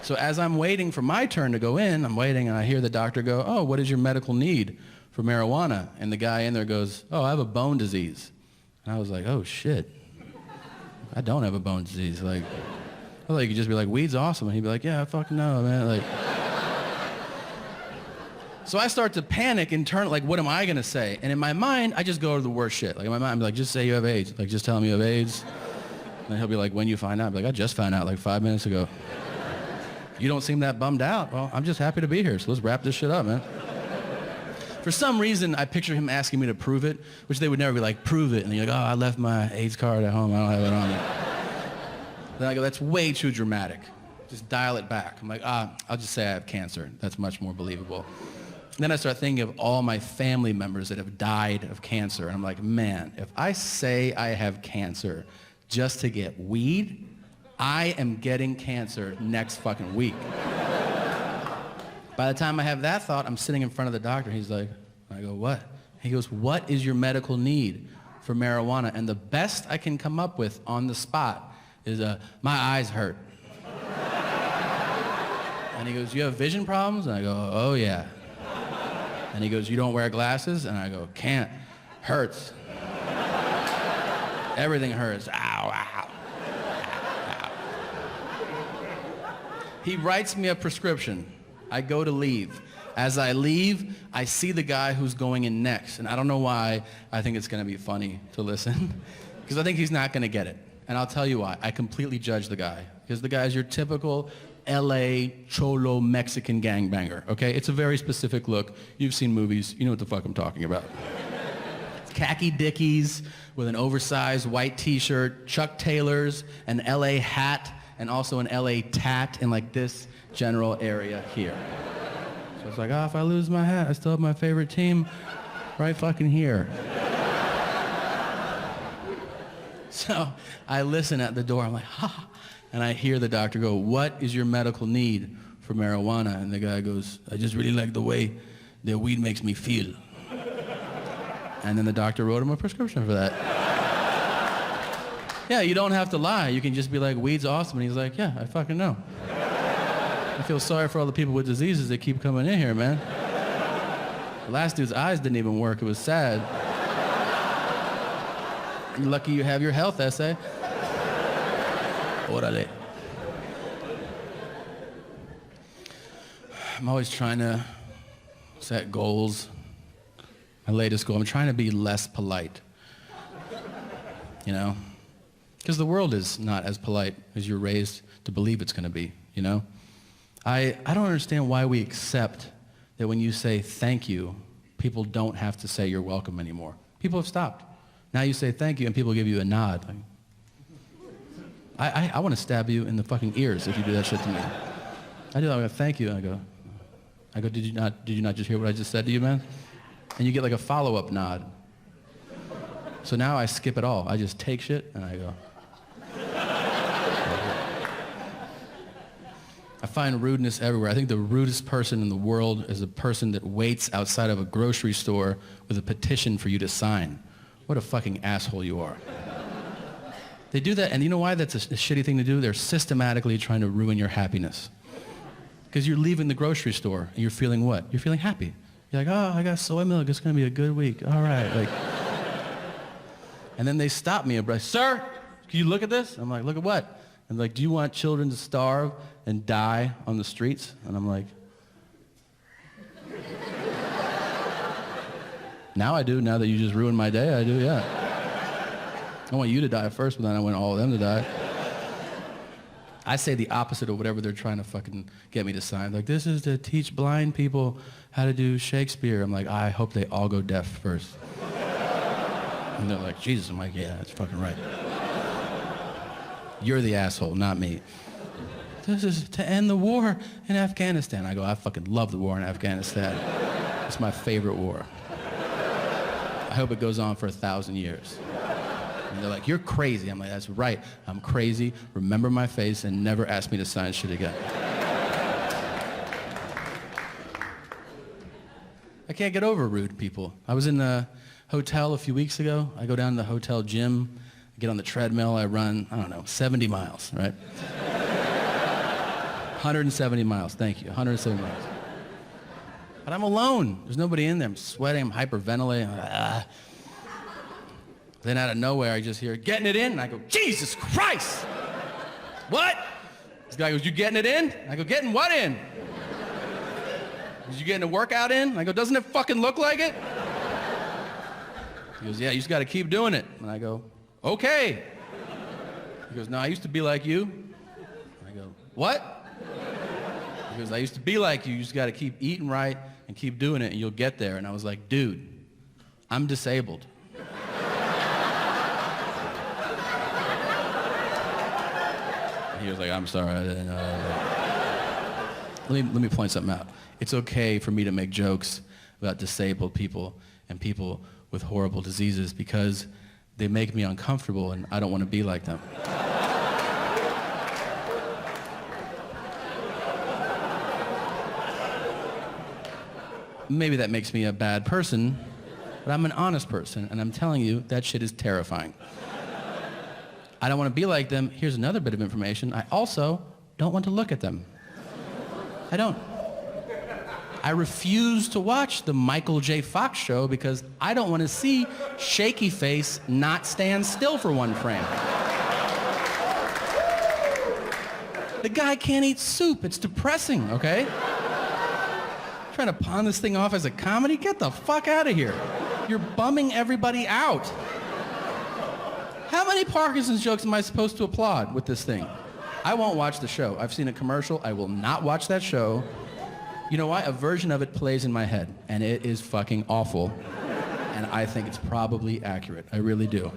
So as I'm waiting for my turn to go in, I'm waiting and I hear the doctor go, oh, what is your medical need for marijuana? And the guy in there goes, oh, I have a bone disease. And I was like, oh shit. I don't have a bone disease. Like, I thought you could just be like, weed's awesome. And he'd be like, yeah, I fucking know, man. Like, so I start to panic turn, like, what am I going to say? And in my mind, I just go to the worst shit. Like, in my mind, I'm like, just say you have AIDS. Like, just tell him you have AIDS. And he'll be like, when you find out? I'll be like, I just found out like five minutes ago. You don't seem that bummed out. Well, I'm just happy to be here, so let's wrap this shit up, man. For some reason, I picture him asking me to prove it, which they would never be like, prove it. And you're like, oh, I left my AIDS card at home. I don't have it on me. then I go, that's way too dramatic. Just dial it back. I'm like, ah, I'll just say I have cancer. That's much more believable. And then I start thinking of all my family members that have died of cancer. And I'm like, man, if I say I have cancer just to get weed, I am getting cancer next fucking week. By the time I have that thought, I'm sitting in front of the doctor. He's like, I go, what? He goes, what is your medical need for marijuana? And the best I can come up with on the spot is, uh, my eyes hurt. and he goes, you have vision problems? And I go, oh yeah. And he goes, you don't wear glasses? And I go, can't. Hurts. Everything hurts. Ow, ow. ow. He writes me a prescription. I go to leave. As I leave, I see the guy who's going in next. And I don't know why I think it's going to be funny to listen. Because I think he's not going to get it. And I'll tell you why. I completely judge the guy. Because the guy is your typical LA cholo Mexican gangbanger. Okay? It's a very specific look. You've seen movies. You know what the fuck I'm talking about. Khaki Dickies with an oversized white t-shirt, Chuck Taylors, an LA hat, and also an LA tat in like this general area here. So it's like, oh, if I lose my hat, I still have my favorite team right fucking here. so I listen at the door. I'm like, ha. And I hear the doctor go, what is your medical need for marijuana? And the guy goes, I just really like the way the weed makes me feel. And then the doctor wrote him a prescription for that. Yeah, you don't have to lie. You can just be like, weed's awesome. And he's like, yeah, I fucking know. I feel sorry for all the people with diseases that keep coming in here, man. The last dude's eyes didn't even work. It was sad. You're lucky you have your health ese. Orale. I'm always trying to set goals. My latest goal, I'm trying to be less polite. You know? Because the world is not as polite as you're raised to believe it's going to be, you know? I, I don't understand why we accept that when you say thank you, people don't have to say you're welcome anymore. People have stopped. Now you say thank you and people give you a nod. Like, I, I, I want to stab you in the fucking ears if you do that shit to me. I do that. I go, thank you. And I go, I go, did you not, did you not just hear what I just said to you, man? And you get like a follow-up nod. So now I skip it all. I just take shit and I go, I find rudeness everywhere. I think the rudest person in the world is a person that waits outside of a grocery store with a petition for you to sign. What a fucking asshole you are. They do that, and you know why that's a, a shitty thing to do? They're systematically trying to ruin your happiness. Because you're leaving the grocery store, and you're feeling what? You're feeling happy. You're like, oh, I got soy milk. It's going to be a good week. All right. Like, and then they stop me and like, sir, can you look at this? I'm like, look at what? And like, do you want children to starve and die on the streets? And I'm like, now I do. Now that you just ruined my day, I do, yeah. I want you to die first, but then I want all of them to die. I say the opposite of whatever they're trying to fucking get me to sign. Like, this is to teach blind people how to do Shakespeare. I'm like, I hope they all go deaf first. and they're like, Jesus. I'm like, yeah, that's fucking right. You're the asshole, not me. This is to end the war in Afghanistan. I go, I fucking love the war in Afghanistan. It's my favorite war. I hope it goes on for a thousand years. And they're like, you're crazy. I'm like, that's right. I'm crazy. Remember my face and never ask me to sign shit again. I can't get over rude people. I was in the hotel a few weeks ago. I go down to the hotel gym, I get on the treadmill, I run, I don't know, 70 miles, right? 170 miles, thank you, 170 miles. But I'm alone. There's nobody in there. I'm sweating, I'm hyperventilating. Ah. Then out of nowhere, I just hear, getting it in? And I go, Jesus Christ! What? This guy goes, you getting it in? I go, getting what in? Is you getting a workout in? I go, doesn't it fucking look like it? He goes, yeah, you just got to keep doing it. And I go, okay. He goes, no, I used to be like you. I go, what? He goes, I used to be like you. You just got to keep eating right and keep doing it and you'll get there. And I was like, dude, I'm disabled. He was like, I'm sorry. I didn't uh, know. Let me, let me point something out. It's okay for me to make jokes about disabled people and people with horrible diseases because they make me uncomfortable and I don't want to be like them. Maybe that makes me a bad person, but I'm an honest person and I'm telling you that shit is terrifying. I don't want to be like them. Here's another bit of information. I also don't want to look at them. I don't. I refuse to watch the Michael J. Fox show because I don't want to see shaky face not stand still for one frame. The guy can't eat soup. It's depressing, okay? Trying to pawn this thing off as a comedy? Get the fuck out of here. You're bumming everybody out. How many Parkinson's jokes am I supposed to applaud with this thing? I won't watch the show. I've seen a commercial. I will not watch that show. You know why? A version of it plays in my head, and it is fucking awful. And I think it's probably accurate. I really do.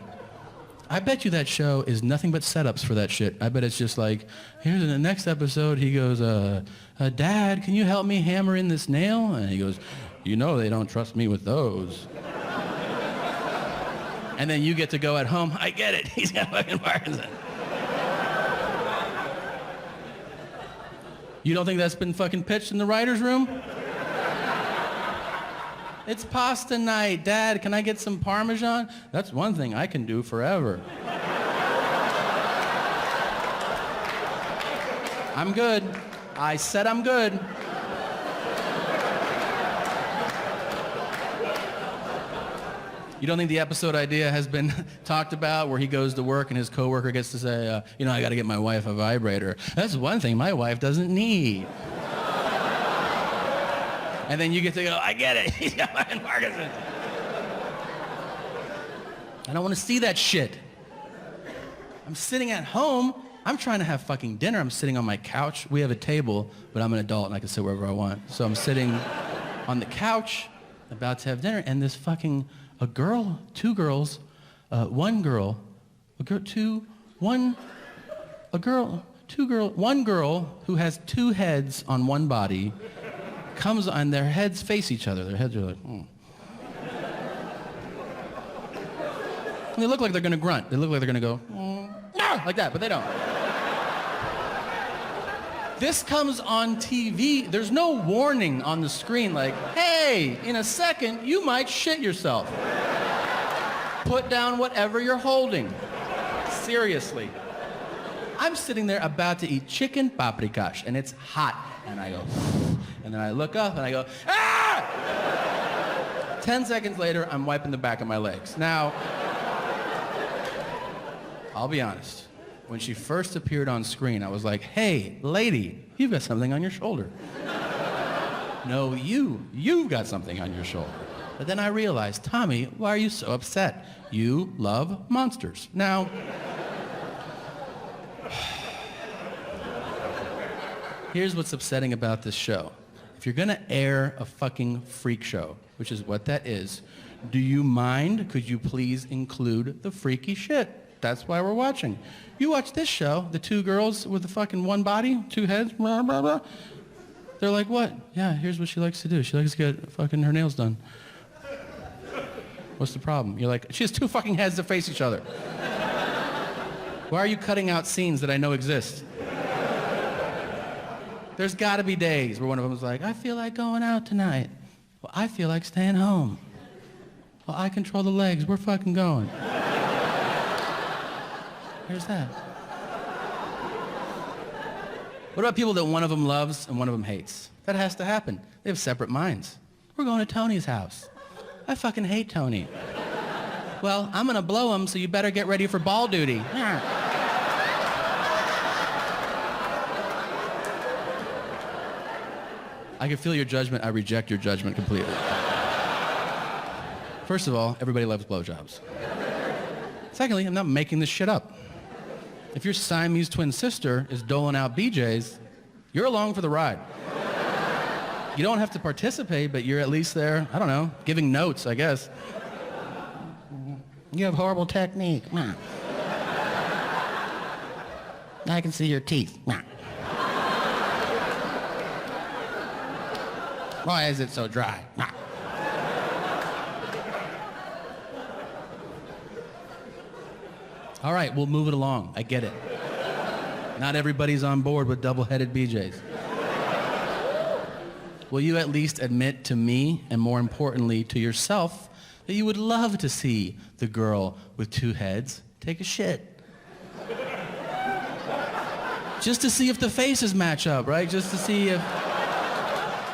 I bet you that show is nothing but setups for that shit. I bet it's just like, here's in the next episode, he goes, uh, uh, Dad, can you help me hammer in this nail? And he goes, you know they don't trust me with those. And then you get to go at home, I get it, he's got fucking Parkinson. You don't think that's been fucking pitched in the writer's room? It's pasta night. Dad, can I get some Parmesan? That's one thing I can do forever. I'm good. I said I'm good. You don't think the episode idea has been talked about where he goes to work and his coworker gets to say, uh, you know, I got to get my wife a vibrator. That's one thing my wife doesn't need. and then you get to go, I get it. He's got. I don't want to see that shit. I'm sitting at home. I'm trying to have fucking dinner. I'm sitting on my couch. We have a table, but I'm an adult and I can sit wherever I want. So I'm sitting on the couch, about to have dinner, and this fucking a girl, two girls, uh, one girl, a girl, two, one, a girl, two girl, one girl who has two heads on one body comes on, their heads face each other. Their heads are like, hmm. they look like they're gonna grunt. They look like they're gonna go, mm, like that, but they don't. This comes on TV. There's no warning on the screen like, hey, in a second, you might shit yourself. Put down whatever you're holding. Seriously. I'm sitting there about to eat chicken paprikash, and it's hot. And I go, and then I look up and I go, ah! Ten seconds later, I'm wiping the back of my legs. Now, I'll be honest when she first appeared on screen, I was like, hey, lady, you've got something on your shoulder. no, you, you've got something on your shoulder. But then I realized, Tommy, why are you so upset? You love monsters. Now, here's what's upsetting about this show. If you're gonna air a fucking freak show, which is what that is, do you mind? Could you please include the freaky shit? That's why we're watching. You watch this show, the two girls with the fucking one body, two heads, blah, blah, blah. They're like, what? Yeah, here's what she likes to do. She likes to get fucking her nails done. What's the problem? You're like, she has two fucking heads that face each other. Why are you cutting out scenes that I know exist? There's got to be days where one of them is like, I feel like going out tonight. Well, I feel like staying home. Well, I control the legs. We're fucking going. Here's that. What about people that one of them loves and one of them hates? That has to happen. They have separate minds. We're going to Tony's house. I fucking hate Tony. Well, I'm gonna blow him, so you better get ready for ball duty. I can feel your judgment. I reject your judgment completely. First of all, everybody loves blowjobs. Secondly, I'm not making this shit up. If your Siamese twin sister is doling out BJs, you're along for the ride. You don't have to participate, but you're at least there, I don't know, giving notes, I guess. You have horrible technique. I can see your teeth. Why is it so dry? All right, we'll move it along. I get it. Not everybody's on board with double-headed BJs. Will you at least admit to me, and more importantly to yourself, that you would love to see the girl with two heads take a shit? Just to see if the faces match up, right? Just to see if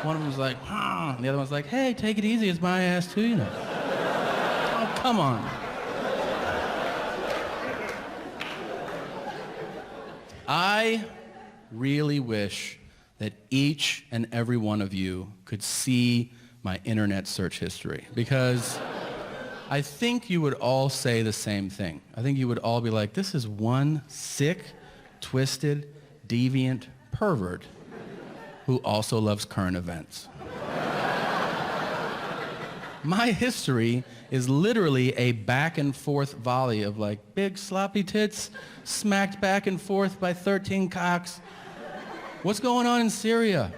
one of them's like, huh, and the other one's like, hey, take it easy, it's my ass too, you know. Oh, come on. I really wish that each and every one of you could see my internet search history because I think you would all say the same thing. I think you would all be like, this is one sick, twisted, deviant pervert who also loves current events. My history is literally a back and forth volley of like big sloppy tits smacked back and forth by 13 cocks. What's going on in Syria?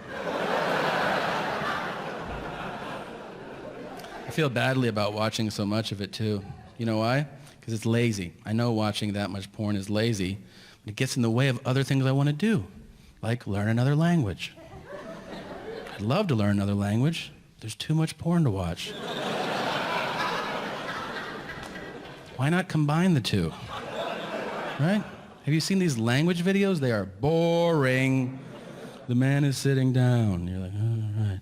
I feel badly about watching so much of it too. You know why? Because it's lazy. I know watching that much porn is lazy, but it gets in the way of other things I want to do, like learn another language. I'd love to learn another language. There's too much porn to watch. Why not combine the two? Right? Have you seen these language videos? They are boring. The man is sitting down. You're like, all right.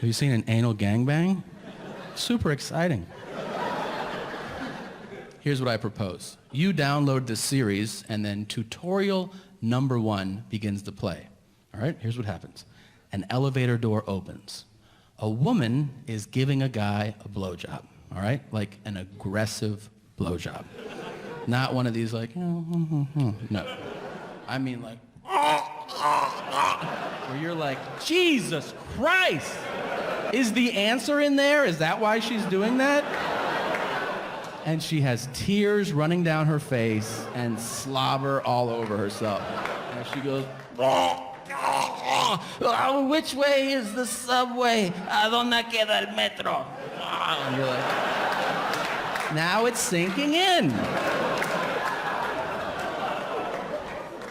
Have you seen an anal gangbang? Super exciting. Here's what I propose. You download this series and then tutorial number one begins to play. All right, here's what happens. An elevator door opens. A woman is giving a guy a blowjob, all right? Like an aggressive blowjob. Not one of these like, oh, hmm, hmm, hmm. no. I mean like, where you're like, Jesus Christ! Is the answer in there? Is that why she's doing that? And she has tears running down her face and slobber all over herself. And she goes, Oh, oh, which way is the subway? ¿A dónde queda el metro? Oh, you're like, now it's sinking in.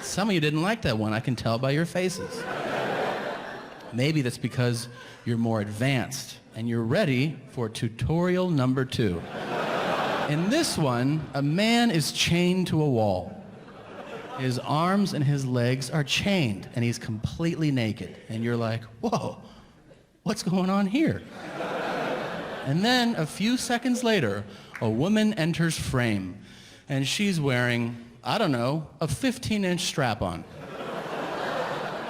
Some of you didn't like that one. I can tell by your faces. Maybe that's because you're more advanced and you're ready for tutorial number two. In this one, a man is chained to a wall. His arms and his legs are chained and he's completely naked. And you're like, whoa, what's going on here? And then a few seconds later, a woman enters frame and she's wearing, I don't know, a 15 inch strap on.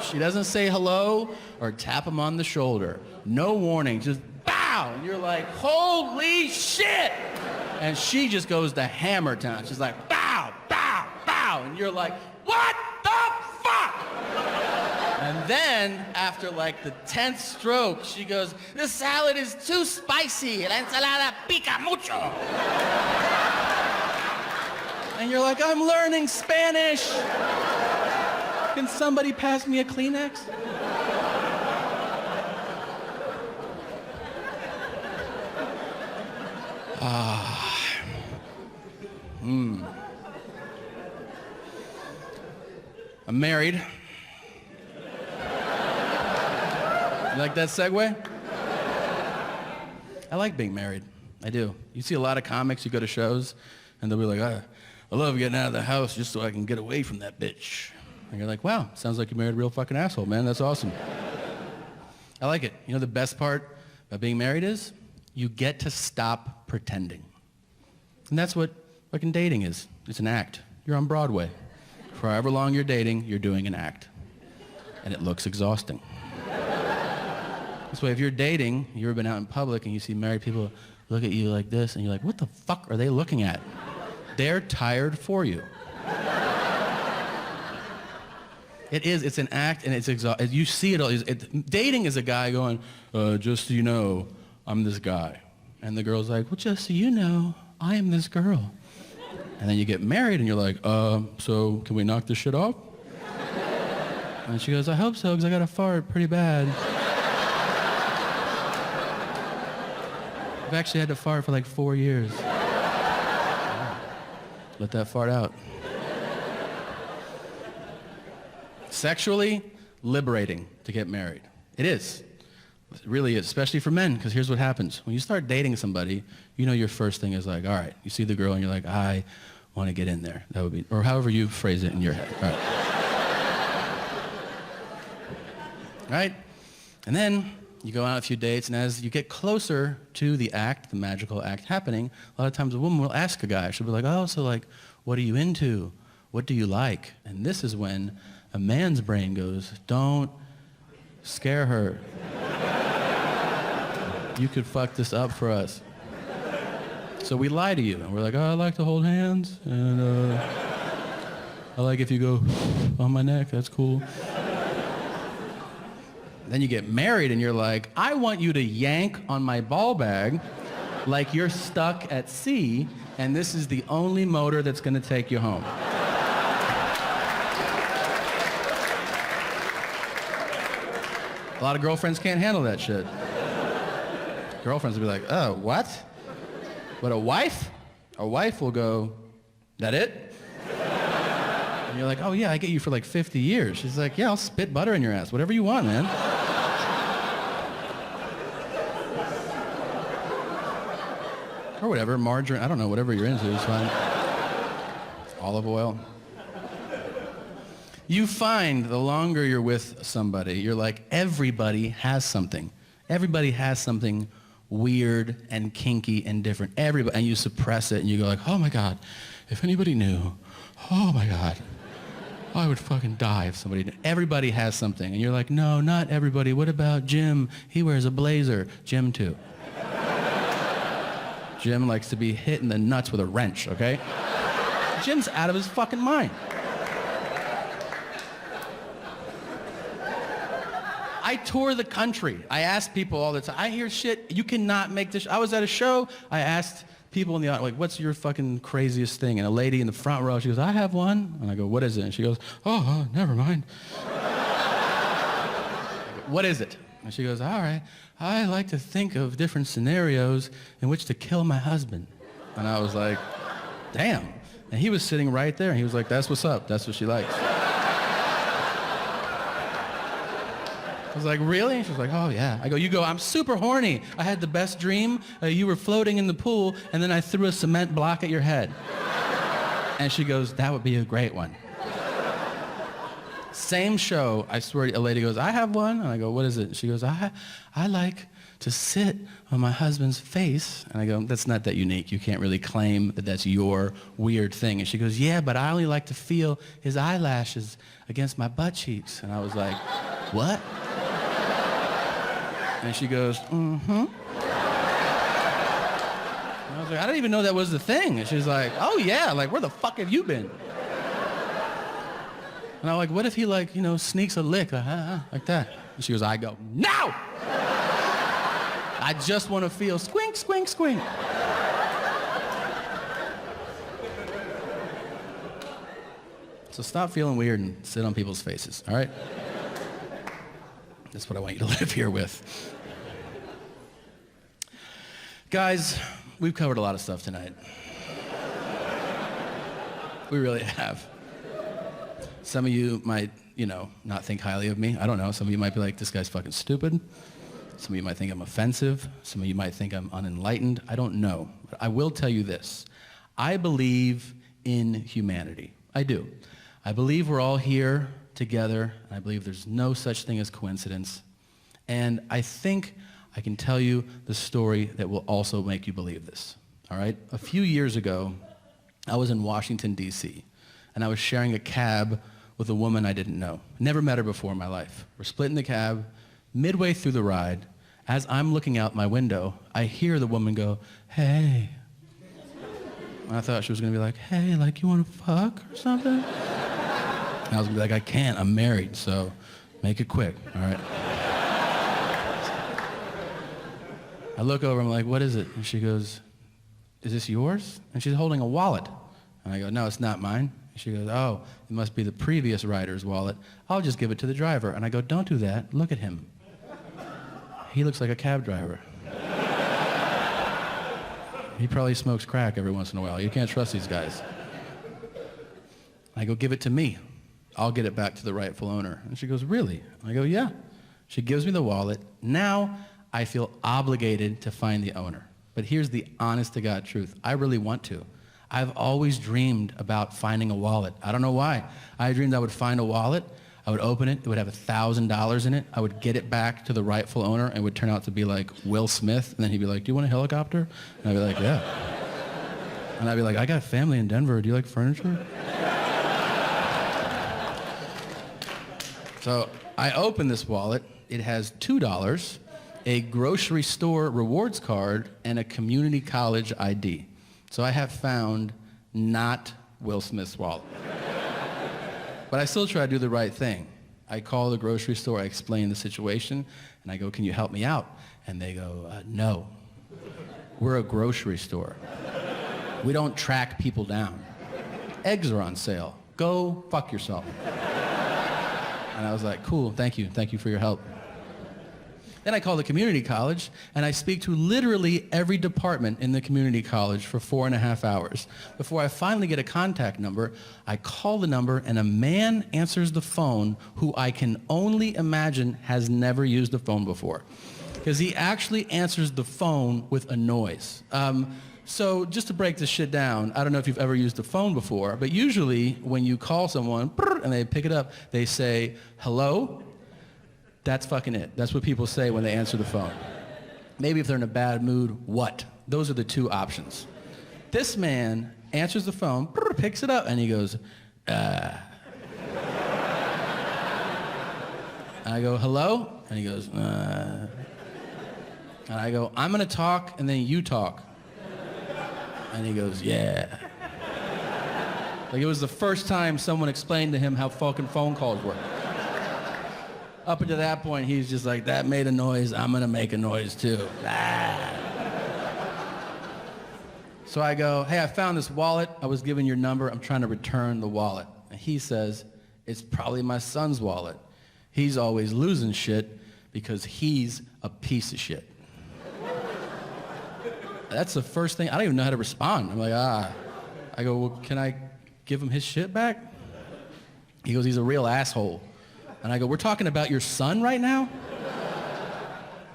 She doesn't say hello or tap him on the shoulder. No warning, just bow. And you're like, holy shit. And she just goes to hammer town. She's like, bow. And you're like, what the fuck? And then, after like the 10th stroke, she goes, the salad is too spicy. La ensalada pica mucho. And you're like, I'm learning Spanish. Can somebody pass me a Kleenex? Ah. Hmm. I'm married. You like that segue? I like being married. I do. You see a lot of comics, you go to shows, and they'll be like, ah, I love getting out of the house just so I can get away from that bitch. And you're like, wow, sounds like you married a real fucking asshole, man. That's awesome. I like it. You know the best part about being married is you get to stop pretending. And that's what fucking dating is. It's an act. You're on Broadway. For however long you're dating, you're doing an act. And it looks exhausting. This way, if you're dating, you've ever been out in public and you see married people look at you like this, and you're like, what the fuck are they looking at? They're tired for you. It is. It's an act, and it's exhausting. You see it all. It, dating is a guy going, uh, just so you know, I'm this guy. And the girl's like, well, just so you know, I am this girl. And then you get married, and you're like, uh, so can we knock this shit off? And she goes, I hope so, because I got to fart pretty bad. I've actually had to fart for like four years. Let that fart out. Sexually liberating to get married. It is. It really is, especially for men, because here's what happens. When you start dating somebody, you know your first thing is like, all right, you see the girl and you're like, I want to get in there. That would be, or however you phrase it in your head. All right. right? And then you go on a few dates, and as you get closer to the act, the magical act happening, a lot of times a woman will ask a guy, she'll be like, oh, so like, what are you into? What do you like? And this is when a man's brain goes, don't scare her. you could fuck this up for us. So we lie to you, and we're like, oh, I like to hold hands, and uh, I like if you go on my neck, that's cool. Then you get married and you're like, I want you to yank on my ball bag like you're stuck at sea and this is the only motor that's going to take you home. A lot of girlfriends can't handle that shit. Girlfriends will be like, oh, what? But a wife? A wife will go, that it? And you're like, oh yeah, I get you for like 50 years. She's like, yeah, I'll spit butter in your ass, whatever you want, man. or whatever, margarine, I don't know, whatever you're into is fine. Olive oil. You find the longer you're with somebody, you're like, everybody has something. Everybody has something weird and kinky and different. Everybody, and you suppress it and you go like, oh my God, if anybody knew, oh my God, I would fucking die if somebody knew. Everybody has something. And you're like, no, not everybody. What about Jim? He wears a blazer. Jim too. Jim likes to be hit in the nuts with a wrench, okay? Jim's out of his fucking mind. I tour the country. I ask people all the time. I hear shit. You cannot make this. I was at a show. I asked people in the audience, like, what's your fucking craziest thing? And a lady in the front row, she goes, I have one. And I go, what is it? And she goes, oh, oh never mind. what is it? And she goes, all right, I like to think of different scenarios in which to kill my husband. And I was like, damn. And he was sitting right there, and he was like, that's what's up. That's what she likes. I was like, really? She was like, oh, yeah. I go, you go, I'm super horny. I had the best dream. Uh, you were floating in the pool, and then I threw a cement block at your head. And she goes, that would be a great one. Same show, I swear, a lady goes, I have one. And I go, what is it? She goes, I, I like to sit on my husband's face. And I go, that's not that unique. You can't really claim that that's your weird thing. And she goes, yeah, but I only like to feel his eyelashes against my butt cheeks. And I was like, what? And she goes, mm-hmm. I was like, I didn't even know that was the thing. And she's like, oh yeah, like where the fuck have you been? And I'm like, what if he like, you know, sneaks a lick like, uh, like that? And she goes, I go, no! I just want to feel squink, squink, squink. So stop feeling weird and sit on people's faces, all right? That's what I want you to live here with. Guys, we've covered a lot of stuff tonight. We really have. Some of you might, you know, not think highly of me. I don't know. Some of you might be like, this guy's fucking stupid. Some of you might think I'm offensive. Some of you might think I'm unenlightened. I don't know. But I will tell you this. I believe in humanity. I do. I believe we're all here together. And I believe there's no such thing as coincidence. And I think I can tell you the story that will also make you believe this. All right? A few years ago, I was in Washington, D.C., and I was sharing a cab with a woman I didn't know. Never met her before in my life. We're splitting the cab. Midway through the ride, as I'm looking out my window, I hear the woman go, hey. I thought she was going to be like, hey, like you want to fuck or something? And I was to be like, I can't. I'm married, so make it quick, all right? I look over, I'm like, what is it? And she goes, is this yours? And she's holding a wallet. And I go, no, it's not mine. And she goes, oh, it must be the previous rider's wallet. I'll just give it to the driver. And I go, don't do that. Look at him. He looks like a cab driver. he probably smokes crack every once in a while. You can't trust these guys. I go, give it to me. I'll get it back to the rightful owner. And she goes, really? I go, yeah. She gives me the wallet. Now I feel obligated to find the owner. But here's the honest to God truth. I really want to. I've always dreamed about finding a wallet. I don't know why. I dreamed I would find a wallet. I would open it. It would have $1,000 in it. I would get it back to the rightful owner and it would turn out to be like Will Smith. And then he'd be like, do you want a helicopter? And I'd be like, yeah. And I'd be like, I got family in Denver. Do you like furniture? So I open this wallet. It has $2 a grocery store rewards card, and a community college ID. So I have found not Will Smith's wallet. but I still try to do the right thing. I call the grocery store, I explain the situation, and I go, can you help me out? And they go, uh, no. We're a grocery store. We don't track people down. Eggs are on sale. Go fuck yourself. And I was like, cool, thank you. Thank you for your help. Then I call the community college and I speak to literally every department in the community college for four and a half hours. Before I finally get a contact number, I call the number and a man answers the phone who I can only imagine has never used a phone before. Because he actually answers the phone with a noise. Um, so just to break this shit down, I don't know if you've ever used a phone before, but usually when you call someone and they pick it up, they say, hello, that's fucking it. That's what people say when they answer the phone. Maybe if they're in a bad mood, what? Those are the two options. This man answers the phone, picks it up, and he goes, uh. I go, hello? And he goes, uh. And I go, I'm gonna talk, and then you talk. And he goes, yeah. Like it was the first time someone explained to him how fucking phone calls work up until that point, he's just like, that made a noise, I'm gonna make a noise too. Ah. So I go, hey, I found this wallet. I was given your number. I'm trying to return the wallet. And he says, it's probably my son's wallet. He's always losing shit because he's a piece of shit. That's the first thing. I don't even know how to respond. I'm like, ah. I go, well, can I give him his shit back? He goes, he's a real asshole. And I go, we're talking about your son right now?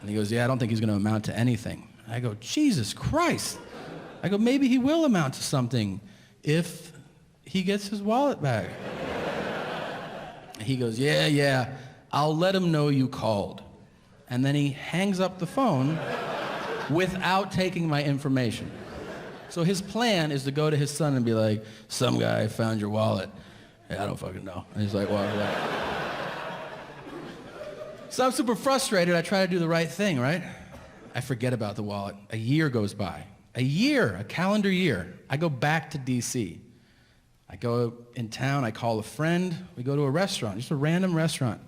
And he goes, yeah, I don't think he's going to amount to anything. I go, Jesus Christ. I go, maybe he will amount to something if he gets his wallet back. he goes, yeah, yeah, I'll let him know you called. And then he hangs up the phone without taking my information. So his plan is to go to his son and be like, some guy found your wallet. Hey, I don't fucking know. And he's like, well, so I'm super frustrated. I try to do the right thing, right? I forget about the wallet. A year goes by. a year, a calendar year, I go back to DC. I go in town, I call a friend, we go to a restaurant, just a random restaurant.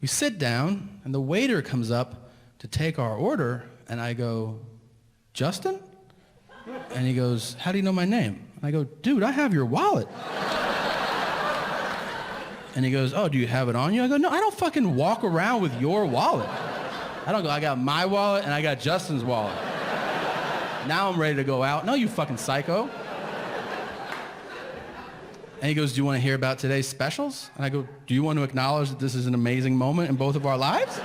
We sit down, and the waiter comes up to take our order, and I go, Justin? And he goes, How do you know my name? And I go, Dude, I have your wallet. And he goes, Oh, do you have it on you? I go, No, I don't fucking walk around with your wallet. I don't go, I got my wallet and I got Justin's wallet. Now I'm ready to go out. No, you fucking psycho. And he goes, Do you want to hear about today's specials? And I go, Do you want to acknowledge that this is an amazing moment in both of our lives?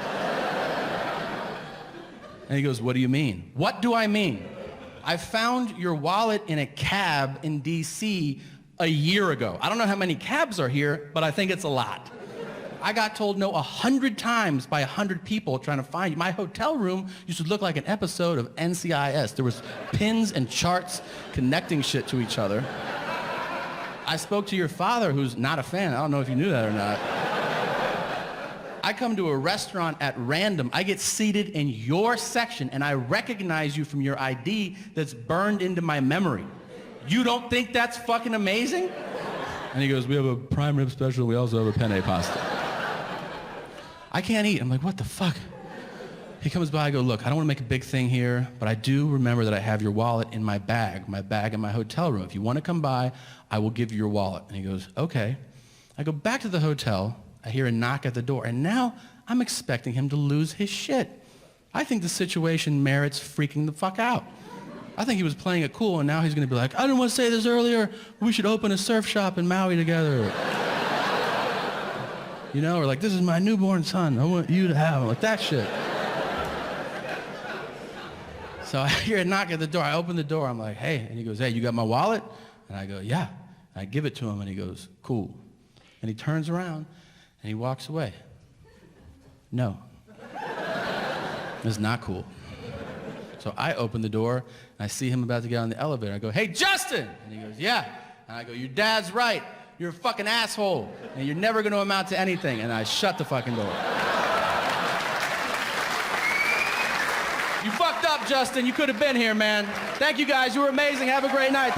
And he goes, What do you mean? What do I mean? I found your wallet in a cab in DC a year ago. I don't know how many cabs are here, but I think it's a lot. I got told no a hundred times by a hundred people trying to find you. My hotel room used to look like an episode of NCIS. There was pins and charts connecting shit to each other. I spoke to your father, who's not a fan. I don't know if you knew that or not. I come to a restaurant at random. I get seated in your section, and I recognize you from your ID that's burned into my memory. You don't think that's fucking amazing? And he goes, we have a prime rib special. We also have a penne pasta. I can't eat. I'm like, what the fuck? He comes by, I go, look, I don't want to make a big thing here, but I do remember that I have your wallet in my bag, my bag in my hotel room. If you want to come by, I will give you your wallet. And he goes, okay. I go back to the hotel. I hear a knock at the door, and now I'm expecting him to lose his shit. I think the situation merits freaking the fuck out. I think he was playing it cool, and now he's going to be like, I didn't want to say this earlier. We should open a surf shop in Maui together. you know, or like, this is my newborn son. I want you to have him. Like that shit. So I hear a knock at the door. I open the door. I'm like, hey. And he goes, hey, you got my wallet? And I go, yeah. And I give it to him, and he goes, cool. And he turns around, and he walks away. No. It's not cool. So I open the door, and I see him about to get on the elevator. I go, hey, Justin! And he goes, yeah. And I go, your dad's right. You're a fucking asshole, and you're never going to amount to anything. And I shut the fucking door. You fucked up, Justin. You could have been here, man. Thank you guys. You were amazing. Have a great night.